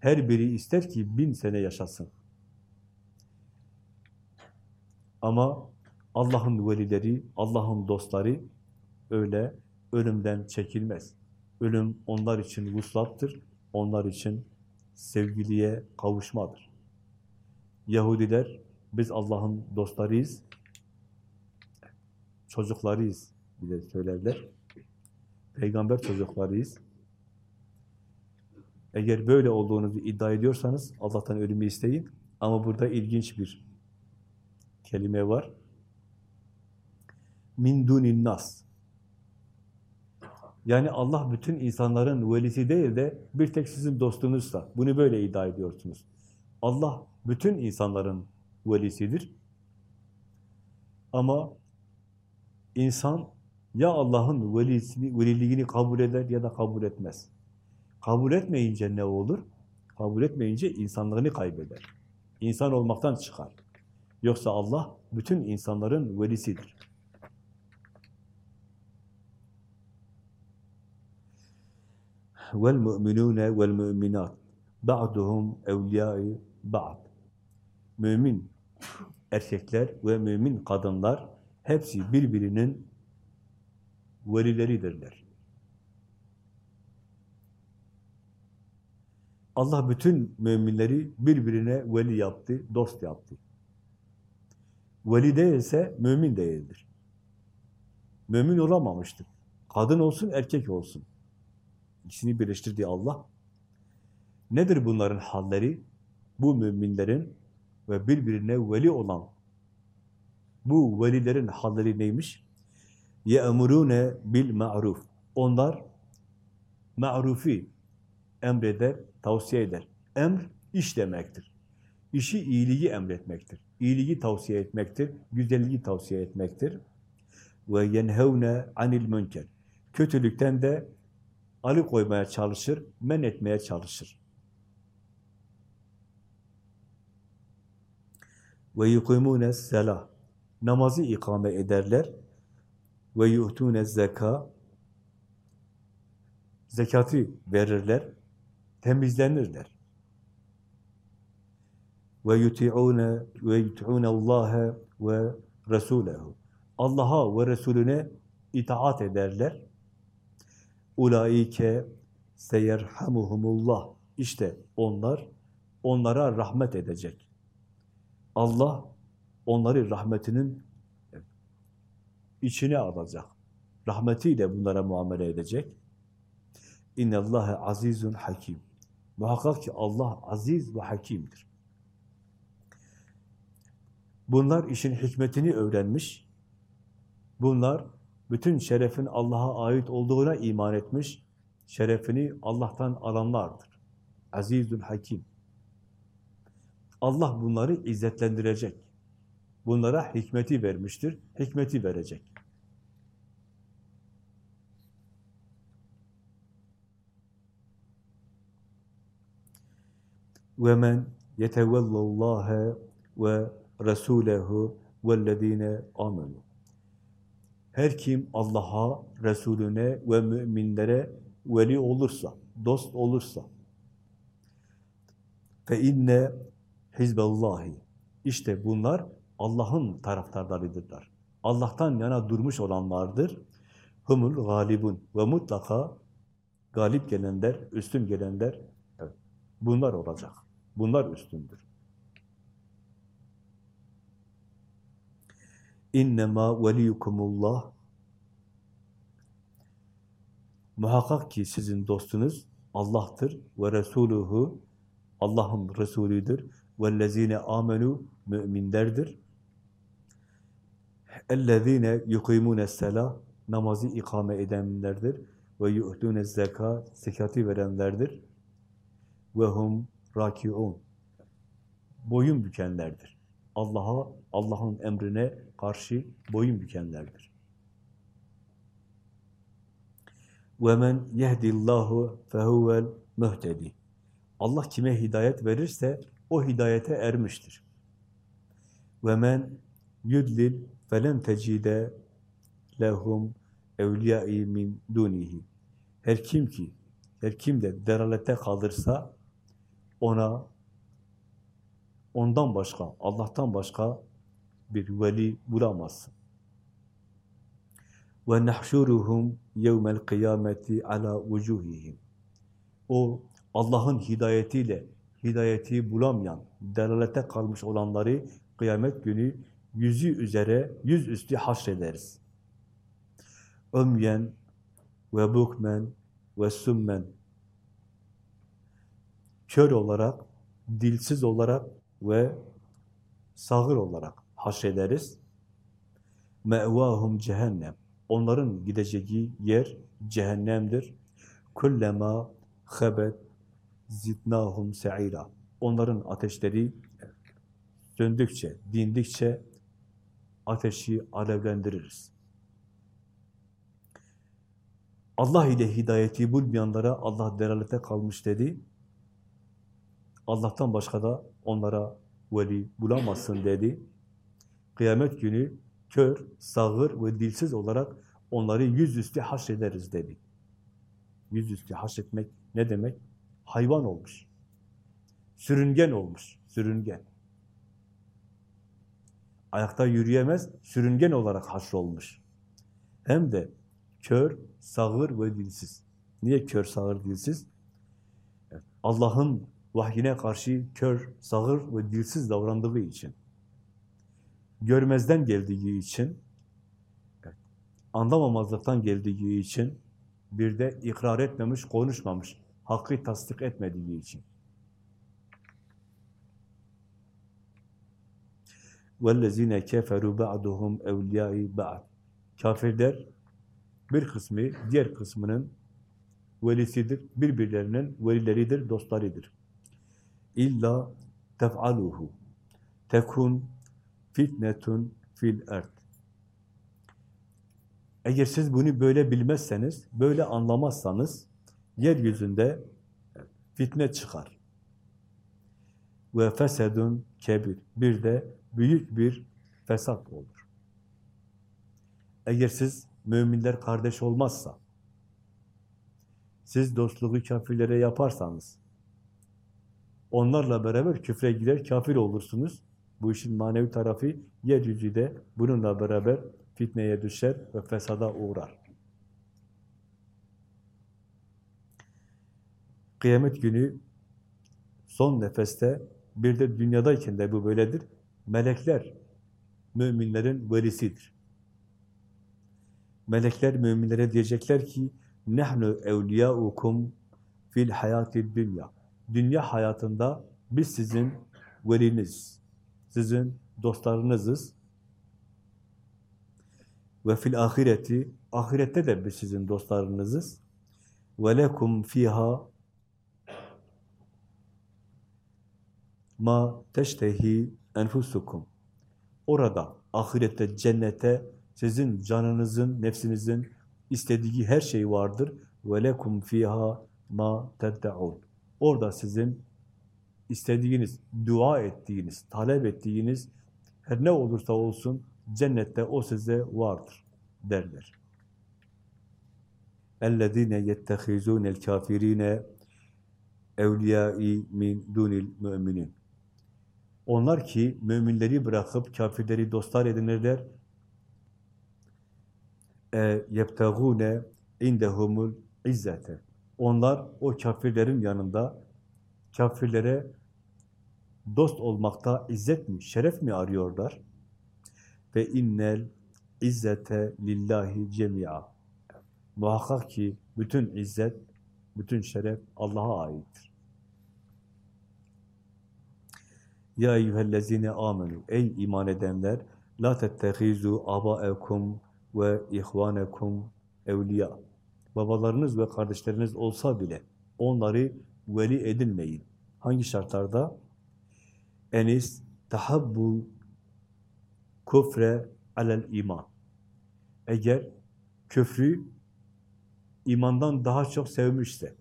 Her biri ister ki bin sene yaşasın. Ama Allah'ın velileri, Allah'ın dostları öyle ölümden çekilmez. Ölüm onlar için vuslattır, onlar için sevgiliye kavuşmadır. Yahudiler, biz Allah'ın dostlarıyız, çocuklarıyız bile söylerler. Peygamber çocuklarıyız. Eğer böyle olduğunuzu iddia ediyorsanız Allah'tan ölümü isteyin. Ama burada ilginç bir kelime var. Min dunin nas. Yani Allah bütün insanların velisi değil de bir tek sizin dostunuzsa, bunu böyle iddia ediyorsunuz. Allah bütün insanların velisidir. Ama insan ya Allah'ın velisini, veliliğini kabul eder ya da kabul etmez. Kabul etmeyince ne olur? Kabul etmeyince insanlığını kaybeder. İnsan olmaktan çıkar. Yoksa Allah bütün insanların velisidir. Vel mu'minune vel mu'minat ba'duhum evliyai ba'd. Mümin erkekler ve mümin kadınlar hepsi birbirinin velileridirler. Allah bütün müminleri birbirine veli yaptı, dost yaptı. Veli değilse mümin değildir. Mümin olamamıştır. Kadın olsun, erkek olsun. İkisini birleştirdi Allah. Nedir bunların halleri? Bu müminlerin ve birbirine veli olan bu velilerin halleri neymiş? يَأْمُرُونَ bil Onlar ma'rufi emreder, tavsiye eder. Emr, iş demektir. İşi iyiliği emretmektir. İyiliği tavsiye etmektir. Güzelliği tavsiye etmektir. Ve yenhevne anil münker. Kötülükten de alıkoymaya çalışır, men etmeye çalışır. Ve yukimune selah. Namazı ikame ederler. Ve yuhtune zeka. Zekatı verirler. Temizlenirler. Ve yuti'une ve yuti'une Allah'a ve Resulehu. Allah'a ve Resulüne itaat ederler. Ulaike seyerhamuhumullah. İşte onlar onlara rahmet edecek. Allah onları rahmetinin içine alacak. Rahmetiyle bunlara muamele edecek. İnne Allahe azizun hakim. Muhakkak ki Allah aziz ve hakimdir. Bunlar işin hikmetini öğrenmiş. Bunlar bütün şerefin Allah'a ait olduğuna iman etmiş, şerefini Allah'tan alanlardır. Azizül Hakim. Allah bunları izzetlendirecek. Bunlara hikmeti vermiştir, hikmeti verecek. وَمَنْ يَتَوَلَّ اللّٰهَ وَرَسُولَهُ وَالَّذ۪ينَ آمَنُوا her kim Allah'a, Resulüne ve müminlere veli olursa, dost olursa fe inne hizballahi işte bunlar Allah'ın taraftarlarıdırlar. Allah'tan yana durmuş olanlardır. Humul galibun ve mutlaka galip gelenler, üstün gelenler bunlar olacak. Bunlar üstündür. İnnemâ veliyukumullah Muhakkak ki sizin dostunuz Allah'tır ve Resuluhu Allah'ın Resulüdür. Vellezine amenu müminlerdir. Ellezine yukimune sela namazı ikame edenlerdir ve yu'tune zeka zekatı verenlerdir. Ve hum rakiun boyun bükenlerdir. Allah'a Allah'ın emrine karşı boyun bükenlerdir. Ve men yehdillahu fehuvel muhtedi. Allah kime hidayet verirse o hidayete ermiştir. Men yudlil felen tecide lehum evliyai min dunihi. Her kim ki, her kim de deralete kalırsa ona ondan başka, Allah'tan başka bir veli bulamazsın. Ve nahşuruhum yevmel kıyameti ala vucuhihim. O Allah'ın hidayetiyle hidayeti bulamayan, delalete kalmış olanları kıyamet günü yüzü üzere, yüz üstü haşrederiz. Ömyen ve bukmen ve summen kör olarak, dilsiz olarak ve sağır olarak haşrederiz. Me'vahum cehennem. Onların gideceği yer cehennemdir. Kullema habet zidnahum se'ira. Onların ateşleri söndükçe, dindikçe ateşi alevlendiririz. Allah ile hidayeti bulmayanlara Allah delalete kalmış dedi. Allah'tan başka da onlara veli bulamazsın dedi. Kıyamet günü kör, sağır ve dilsiz olarak onları yüzüstü haşrederiz dedi. Yüzüstü haşretmek ne demek? Hayvan olmuş. Sürüngen olmuş. Sürüngen. Ayakta yürüyemez, sürüngen olarak haşrolmuş. Hem de kör, sağır ve dilsiz. Niye kör, sağır, dilsiz? Allah'ın vahyine karşı kör, sağır ve dilsiz davrandığı için, görmezden geldiği için, anlamamazlıktan geldiği için, bir de ikrar etmemiş, konuşmamış, hakkı tasdik etmediği için. وَالَّذ۪ينَ كَفَرُوا بَعْدُهُمْ اَوْلِيَاءِ بَعْدٍ Kafirler bir kısmı diğer kısmının velisidir, birbirlerinin velileridir, dostlarıdır. İlla tef'aluhu tekun fitnetun fil erd. Eğer siz bunu böyle bilmezseniz, böyle anlamazsanız, yeryüzünde fitne çıkar. Ve fesedun kebir. Bir de büyük bir fesat olur. Eğer siz müminler kardeş olmazsa, siz dostluğu kafirlere yaparsanız, onlarla beraber küfre girer, kafir olursunuz. Bu işin manevi tarafı yeryüzü de bununla beraber fitneye düşer ve fesada uğrar. Kıyamet günü son nefeste bir de dünyadayken de bu böyledir. Melekler müminlerin velisidir. Melekler müminlere diyecekler ki nehnu evliyaukum fil hayati dünya. Dünya hayatında biz sizin veliniz, sizin dostlarınızız. Ve fil ahireti, ahirette de biz sizin dostlarınızız. Ve lekum fiha ma teştehi enfusukum. Orada, ahirette, cennete sizin canınızın, nefsinizin istediği her şey vardır. Ve lekum fiha ma ted'un. Orada sizin istediğiniz, dua ettiğiniz, talep ettiğiniz her ne olursa olsun cennette o size vardır derler. اَلَّذ۪ينَ يَتَّخِذُونَ الْكَافِر۪ينَ اَوْلِيَاءِ min dunil müminin. Onlar ki müminleri bırakıp kafirleri dostlar edinirler. E yebtagune indehumul izzete. Onlar o kafirlerin yanında kafirlere dost olmakta izzet mi, şeref mi arıyorlar? Ve innel izzete lillahi cemi'a. Muhakkak ki bütün izzet, bütün şeref Allah'a aittir. Ya eyyühellezine amenu. Ey iman edenler, La tettehizu abaekum ve ihvanekum evliya. Babalarınız ve kardeşleriniz olsa bile onları veli edinmeyin. Hangi şartlarda? Enis tahabbu kufre alel iman. Eğer küfrü imandan daha çok sevmişse,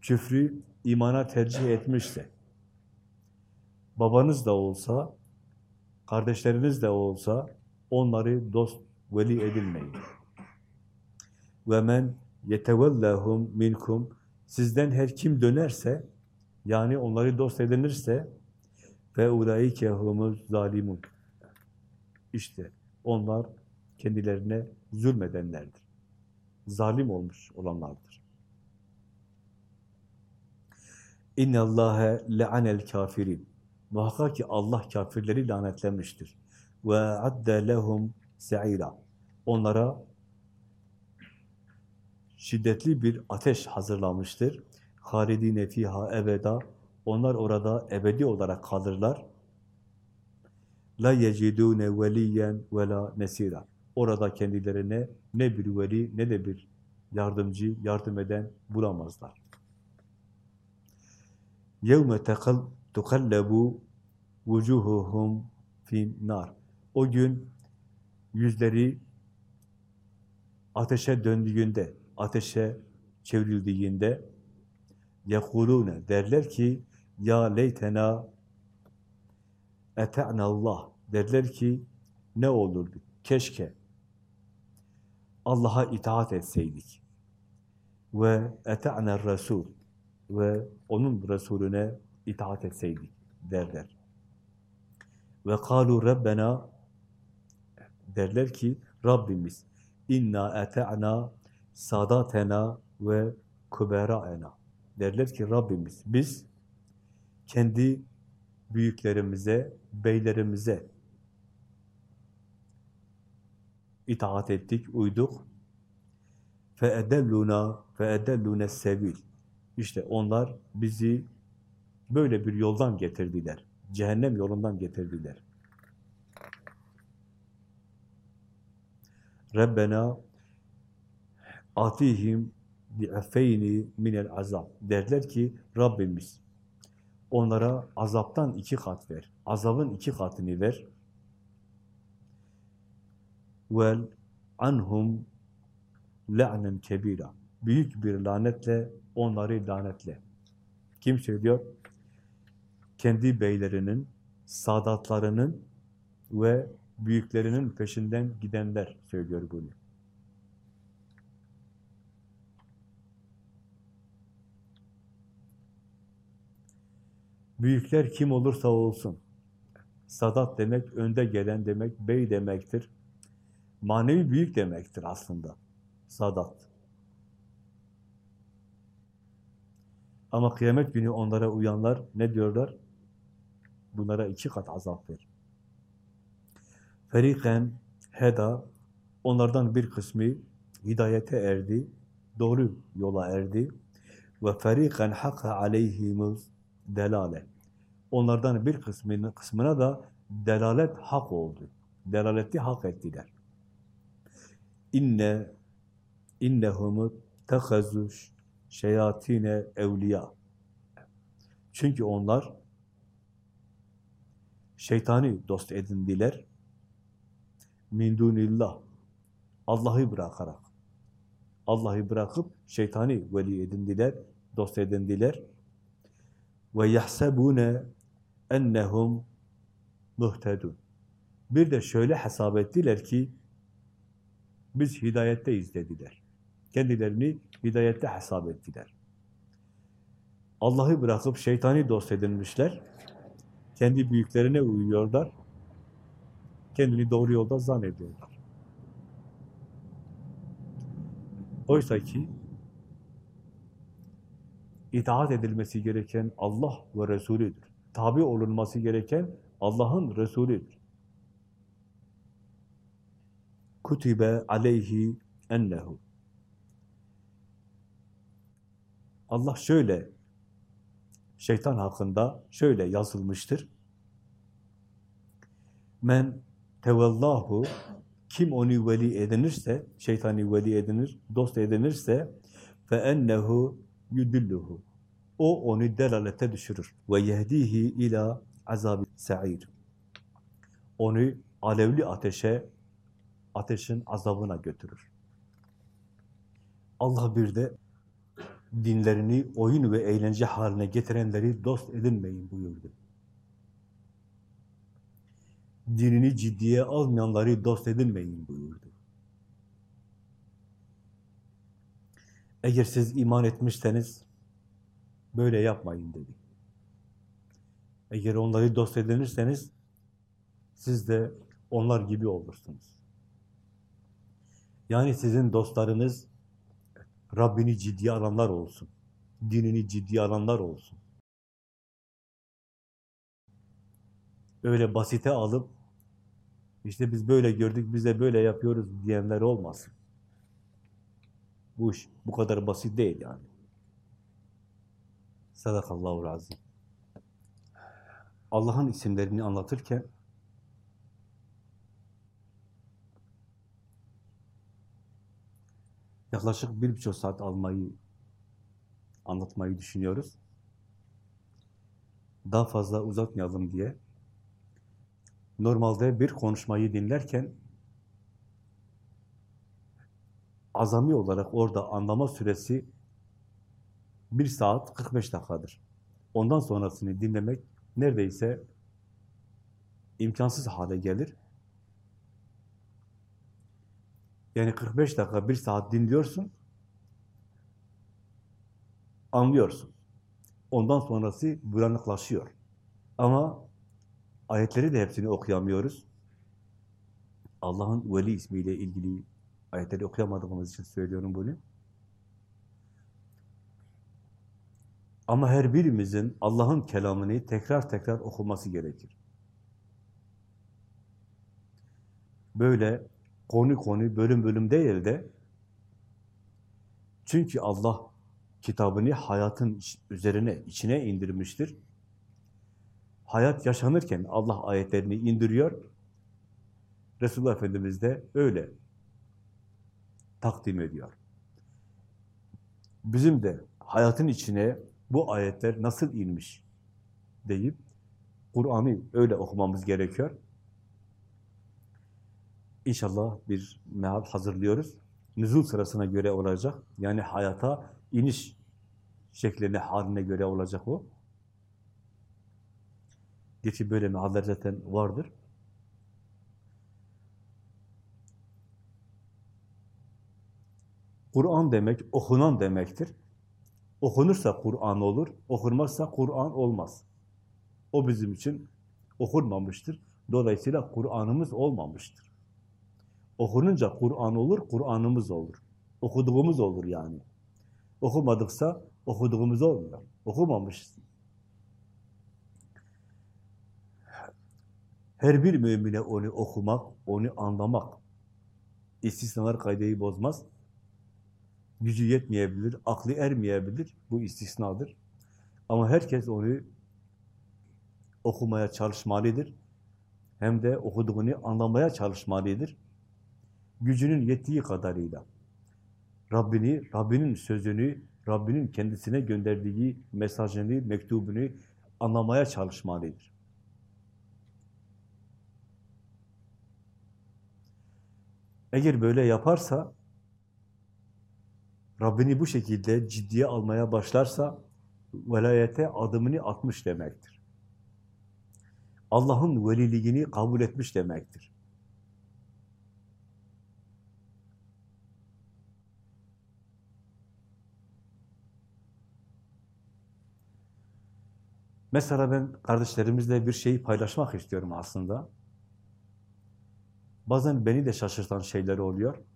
küfrü imana tercih etmişse, babanız da olsa, kardeşleriniz de olsa, onları dost, veli edinmeyin. Ve men yetevellahum minkum sizden her kim dönerse, yani onları dost edinirse, ve ulaike humuz zalimun. İşte onlar kendilerine zulmedenlerdir. Zalim olmuş olanlardır. İnne Allahe le'anel kafirin. Muhakkak ki Allah kafirleri lanetlemiştir. Ve adde lehum se'ira. Onlara şiddetli bir ateş hazırlamıştır halidine fiha ebeda onlar orada ebedi olarak kalırlar. La yecidune veliyen ve la nesira. Orada kendilerine ne bir veli ne de bir yardımcı, yardım eden bulamazlar. Yevme tukallabu vucuhuhum finnar. O gün yüzleri ateşe döndüğünde, ateşe çevrildiğinde yekulune derler ki ya leytena ete'na Allah derler ki ne olurdu? Keşke Allah'a itaat etseydik. Ve ete'na Resul ve onun Resulüne itaat etseydik derler. Ve kalu Rabbena derler ki Rabbimiz inna ete'na sadatena ve kuberaena derler ki Rabbimiz biz kendi büyüklerimize, beylerimize itaat ettik, uyduk. فَاَدَلُّنَا فَاَدَلُّنَ sebil. İşte onlar bizi böyle bir yoldan getirdiler. Cehennem yolundan getirdiler. Rabbena atihim bi'afeyni minel azab. Derler ki Rabbimiz onlara azaptan iki kat ver. Azabın iki katını ver. Vel anhum la'nen kebira. Büyük bir lanetle onları lanetle. Kim söylüyor? Kendi beylerinin, sadatlarının ve büyüklerinin peşinden gidenler söylüyor bunu. Büyükler kim olursa olsun. Sadat demek önde gelen demek, bey demektir. Manevi büyük demektir aslında. Sadat. Ama kıyamet günü onlara uyanlar ne diyorlar? Bunlara iki kat azap ver. Feriken heda onlardan bir kısmı hidayete erdi, doğru yola erdi. Ve feriken hakka aleyhimuz delale. Onlardan bir kısmına, kısmına da delalet hak oldu. Delaleti hak ettiler. İnne innehumu tehazuş şeyatine evliya. Çünkü onlar şeytani dost edindiler. Min dunillah. Allah'ı bırakarak. Allah'ı bırakıp şeytani veli edindiler, dost edindiler. Ve yahsebune ennehum muhtedun. Bir de şöyle hesap ettiler ki biz hidayetteyiz dediler. Kendilerini hidayette hesap ettiler. Allah'ı bırakıp şeytani dost edinmişler. Kendi büyüklerine uyuyorlar. Kendini doğru yolda zannediyorlar. Oysa ki itaat edilmesi gereken Allah ve Resulüdür. Tabi olunması gereken Allah'ın Resulüdür. Kutibe aleyhi ennehu. Allah şöyle şeytan hakkında şöyle yazılmıştır. Men tevallahu kim onu veli edinirse, şeytani veli edinir, dost edinirse fe ennehu yudilluhu. O onu delalete düşürür. Ve yehdihi ila azab sa'ir. Onu alevli ateşe, ateşin azabına götürür. Allah bir de dinlerini oyun ve eğlence haline getirenleri dost edinmeyin buyurdu. Dinini ciddiye almayanları dost edinmeyin buyurdu. Eğer siz iman etmişseniz böyle yapmayın dedi. Eğer onları dost edinirseniz siz de onlar gibi olursunuz. Yani sizin dostlarınız Rabbini ciddiye alanlar olsun. Dinini ciddiye alanlar olsun. Öyle basite alıp işte biz böyle gördük, biz de böyle yapıyoruz diyenler olmasın. Bu iş bu kadar basit değil yani. Sadakallahu razı. Allah'ın isimlerini anlatırken yaklaşık bir buçuk saat almayı anlatmayı düşünüyoruz. Daha fazla uzatmayalım diye. Normalde bir konuşmayı dinlerken azami olarak orada anlama süresi bir saat 45 dakikadır. Ondan sonrasını dinlemek neredeyse imkansız hale gelir. Yani 45 dakika, bir saat dinliyorsun, anlıyorsun. Ondan sonrası bulanıklaşıyor. Ama ayetleri de hepsini okuyamıyoruz. Allah'ın veli ismiyle ilgili ayetleri okuyamadığımız için söylüyorum bunu. Ama her birimizin Allah'ın kelamını tekrar tekrar okuması gerekir. Böyle konu konu, bölüm bölüm değil de çünkü Allah kitabını hayatın üzerine, içine indirmiştir. Hayat yaşanırken Allah ayetlerini indiriyor. Resulullah Efendimiz de öyle takdim ediyor. Bizim de hayatın içine bu ayetler nasıl inmiş deyip Kur'an'ı öyle okumamız gerekiyor. İnşallah bir meal hazırlıyoruz. Nüzul sırasına göre olacak. Yani hayata iniş şekline, haline göre olacak o. Gerçi böyle mealler zaten vardır. Kur'an demek, okunan demektir. Okunursa Kur'an olur, okunmazsa Kur'an olmaz. O bizim için okunmamıştır. Dolayısıyla Kur'an'ımız olmamıştır. Okununca Kur'an olur, Kur'an'ımız olur. Okuduğumuz olur yani. Okumadıksa okuduğumuz olmuyor. Okumamışız. Her bir mümine onu okumak, onu anlamak, istisnalar kaydeyi bozmaz. Gücü yetmeyebilir, aklı ermeyebilir. Bu istisnadır. Ama herkes onu okumaya çalışmalıdır. Hem de okuduğunu anlamaya çalışmalıdır. Gücünün yettiği kadarıyla. Rabbini, Rabbinin sözünü, Rabbinin kendisine gönderdiği mesajını, mektubunu anlamaya çalışmalıdır. Eğer böyle yaparsa, Rabbini bu şekilde ciddiye almaya başlarsa, velayete adımını atmış demektir. Allah'ın veliliğini kabul etmiş demektir. Mesela ben kardeşlerimizle bir şeyi paylaşmak istiyorum aslında. Bazen beni de şaşırtan şeyler oluyor.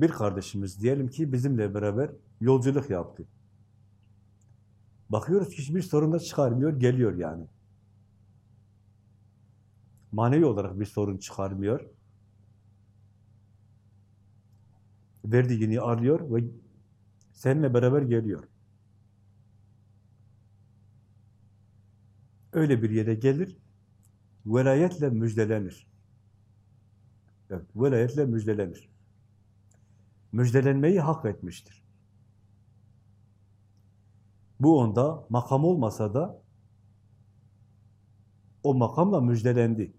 Bir kardeşimiz diyelim ki bizimle beraber yolculuk yaptı. Bakıyoruz hiçbir sorun da çıkarmıyor, geliyor yani. Manevi olarak bir sorun çıkarmıyor. Verdiğini alıyor ve seninle beraber geliyor. öyle bir yere gelir, velayetle müjdelenir. Evet, velayetle müjdelenir. Müjdelenmeyi hak etmiştir. Bu onda makam olmasa da o makamla müjdelendi.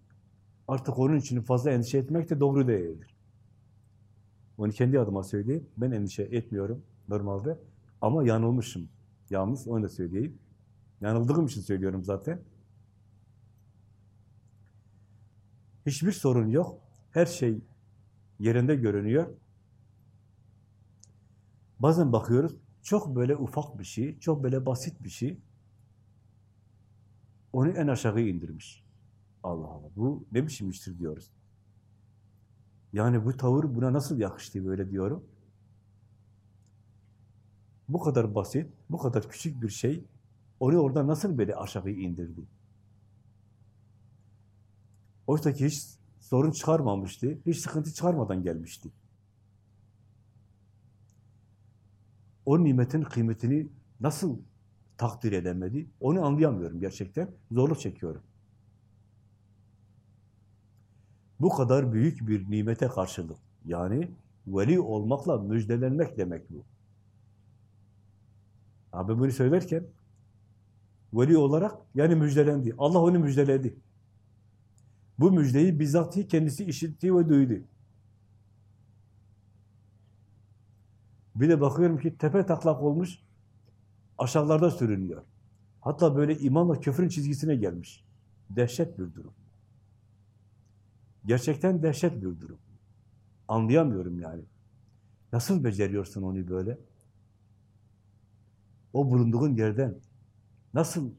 Artık onun için fazla endişe etmek de doğru değildir. Onu kendi adıma söyleyeyim. Ben endişe etmiyorum normalde. Ama yanılmışım. Yalnız onu da söyleyeyim. Yanıldığım için söylüyorum zaten. Hiçbir sorun yok. Her şey yerinde görünüyor. Bazen bakıyoruz, çok böyle ufak bir şey, çok böyle basit bir şey, onu en aşağı indirmiş. Allah Allah, bu ne biçim iştir diyoruz. Yani bu tavır buna nasıl yakıştı böyle diyorum. Bu kadar basit, bu kadar küçük bir şey, onu orada nasıl böyle aşağı indirdi? Oysa ki hiç sorun çıkarmamıştı, hiç sıkıntı çıkarmadan gelmişti. O nimetin kıymetini nasıl takdir edemedi, onu anlayamıyorum gerçekten. Zorluk çekiyorum. Bu kadar büyük bir nimete karşılık. Yani veli olmakla müjdelenmek demek bu. Abi bunu söylerken veli olarak yani müjdelendi. Allah onu müjdeledi. Bu müjdeyi bizzat kendisi işitti ve duydu. Bir de bakıyorum ki tepe taklak olmuş, aşağılarda sürünüyor. Hatta böyle imanla küfrün çizgisine gelmiş. Dehşet bir durum. Gerçekten dehşet bir durum. Anlayamıyorum yani. Nasıl beceriyorsun onu böyle? O bulunduğun yerden nasıl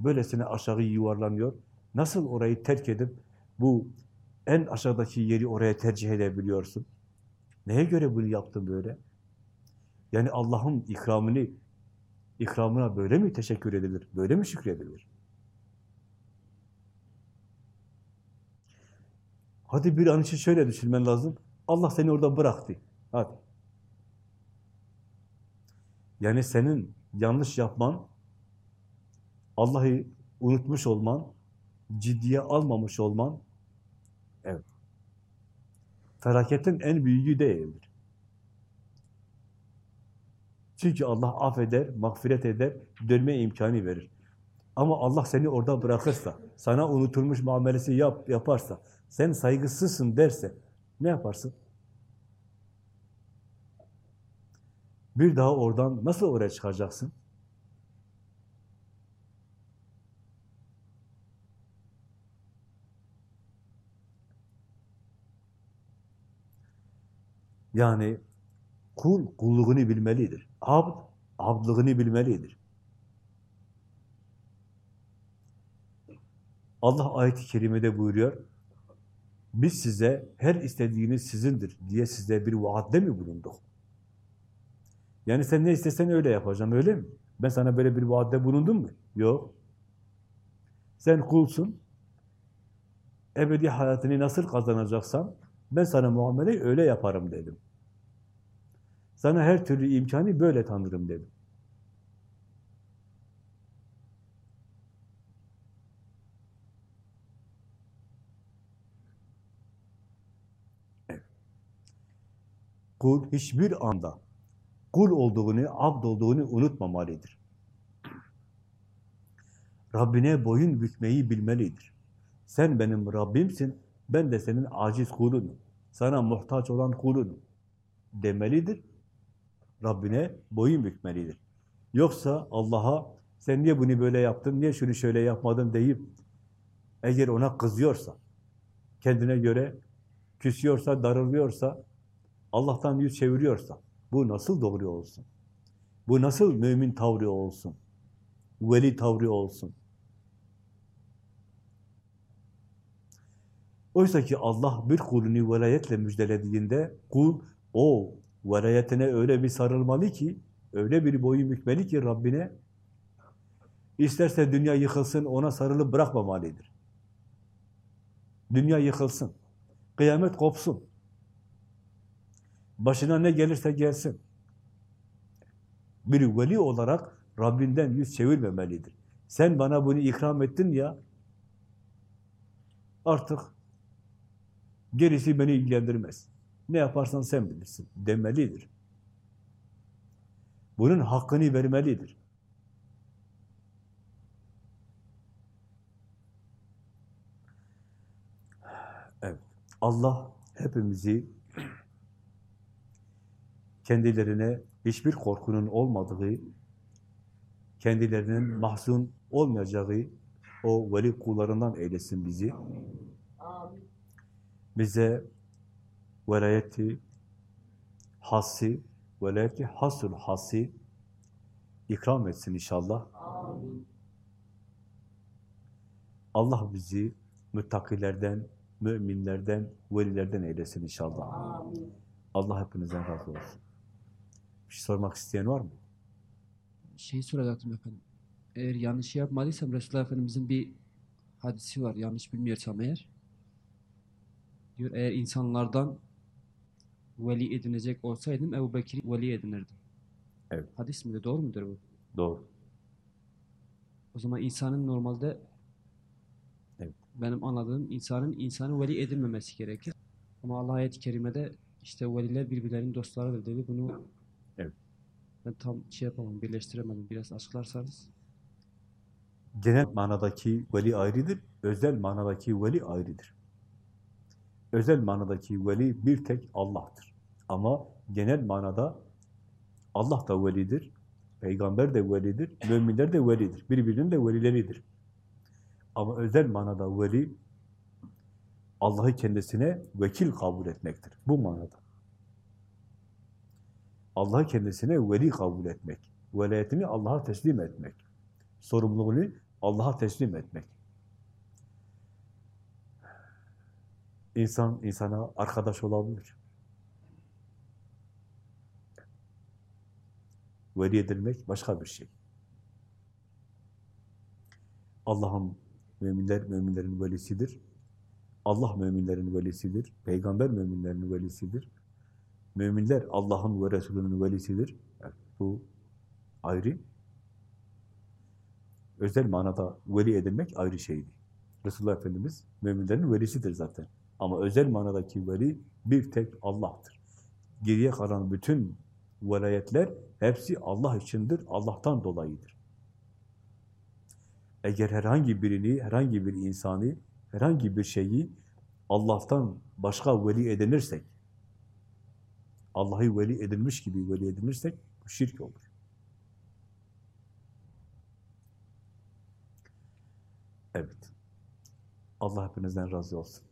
böylesine aşağı yuvarlanıyor? Nasıl orayı terk edip bu en aşağıdaki yeri oraya tercih edebiliyorsun? Neye göre bunu yaptın böyle? Yani Allah'ın ikramını, ikramına böyle mi teşekkür edilir? Böyle mi şükredilir? Hadi bir an için şöyle düşünmen lazım. Allah seni orada bıraktı. Hadi. Yani senin yanlış yapman, Allah'ı unutmuş olman, ciddiye almamış olman, evet. Felaketin en büyüğü değildir. Çünkü Allah affeder, mağfiret eder, dönme imkanı verir. Ama Allah seni orada bırakırsa, sana unutulmuş muamelesi yap, yaparsa, sen saygısızsın derse, ne yaparsın? Bir daha oradan nasıl oraya çıkacaksın? Yani kul kulluğunu bilmelidir. Abd, abdlığını bilmelidir. Allah ayet-i kerimede buyuruyor, biz size her istediğiniz sizindir diye size bir vaatte mi bulunduk? Yani sen ne istesen öyle yapacağım, öyle mi? Ben sana böyle bir vaatte bulundum mu? Yok. Sen kulsun, ebedi hayatını nasıl kazanacaksan, ben sana muameleyi öyle yaparım dedim. Sana her türlü imkanı böyle tanırım dedim. Kul hiçbir anda kul olduğunu, abd olduğunu unutmamalıdır. Rabbine boyun bükmeyi bilmelidir. Sen benim Rabbimsin, ben de senin aciz kulunum. Sana muhtaç olan kulunum demelidir. Rabbine boyun bükmelidir. Yoksa Allah'a sen niye bunu böyle yaptın, niye şunu şöyle yapmadın deyip eğer ona kızıyorsa, kendine göre küsüyorsa, darılıyorsa, Allah'tan yüz çeviriyorsa, bu nasıl doğru olsun? Bu nasıl mümin tavrı olsun? Veli tavrı olsun? Oysa ki Allah bir kulünü velayetle müjdelediğinde kul o velayetine öyle bir sarılmalı ki, öyle bir boyu bükmeli ki Rabbine, isterse dünya yıkılsın, ona sarılıp bırakmamalıdır. Dünya yıkılsın, kıyamet kopsun, başına ne gelirse gelsin. Bir veli olarak Rabbinden yüz çevirmemelidir. Sen bana bunu ikram ettin ya, artık gerisi beni ilgilendirmez. Ne yaparsan sen bilirsin demelidir. Bunun hakkını vermelidir. Evet. Allah hepimizi kendilerine hiçbir korkunun olmadığı, kendilerinin mahzun olmayacağı o veli kullarından eylesin bizi. Bize velayeti hassi, velayeti hasül hassi ikram etsin inşallah. Allah bizi müttakilerden, müminlerden, velilerden eylesin inşallah. Allah hepinizden razı olsun. Bir şey sormak isteyen var mı? Şeyi soracaktım efendim. Eğer yanlış yapmadıysam Resulullah Efendimizin bir hadisi var. Yanlış bilmiyorsam eğer. Diyor eğer insanlardan veli edinecek olsaydım Ebu Bekir'i veli edinirdim. Evet. Hadis midir? Doğru mudur bu? Doğru. O zaman insanın normalde Evet. benim anladığım insanın insanı veli edinmemesi gerekir. Ama Allah ayet-i kerimede işte veliler birbirlerinin dostlarıdır dedi. Bunu Evet. ben tam şey yapamam, birleştiremedim. Biraz açıklarsanız. Genel manadaki veli ayrıdır, özel manadaki veli ayrıdır. Özel manadaki veli bir tek Allah'tır. Ama genel manada Allah da velidir, peygamber de velidir, müminler de velidir. Birbirinin de velileridir. Ama özel manada veli Allah'ı kendisine vekil kabul etmektir. Bu manada. Allah'ı kendisine veli kabul etmek. Velayetini Allah'a teslim etmek. Sorumluluğunu Allah'a teslim etmek. İnsan insana arkadaş olabilir. Veli edilmek başka bir şey. Allah'ın müminler müminlerin velisidir. Allah müminlerin velisidir. Peygamber müminlerin velisidir. Müminler Allah'ın ve Resulünün velisidir. Yani bu ayrı. Özel manada veli edilmek ayrı şeydi. Resulullah Efendimiz müminlerin velisidir zaten. Ama özel manadaki veli bir tek Allah'tır. Geriye kalan bütün velayetler hepsi Allah içindir, Allah'tan dolayıdır. Eğer herhangi birini, herhangi bir insanı, herhangi bir şeyi Allah'tan başka veli edinirsek, Allah'ı veli edilmiş gibi veli edinirsek bu şirk olur. Evet. Allah hepinizden razı olsun.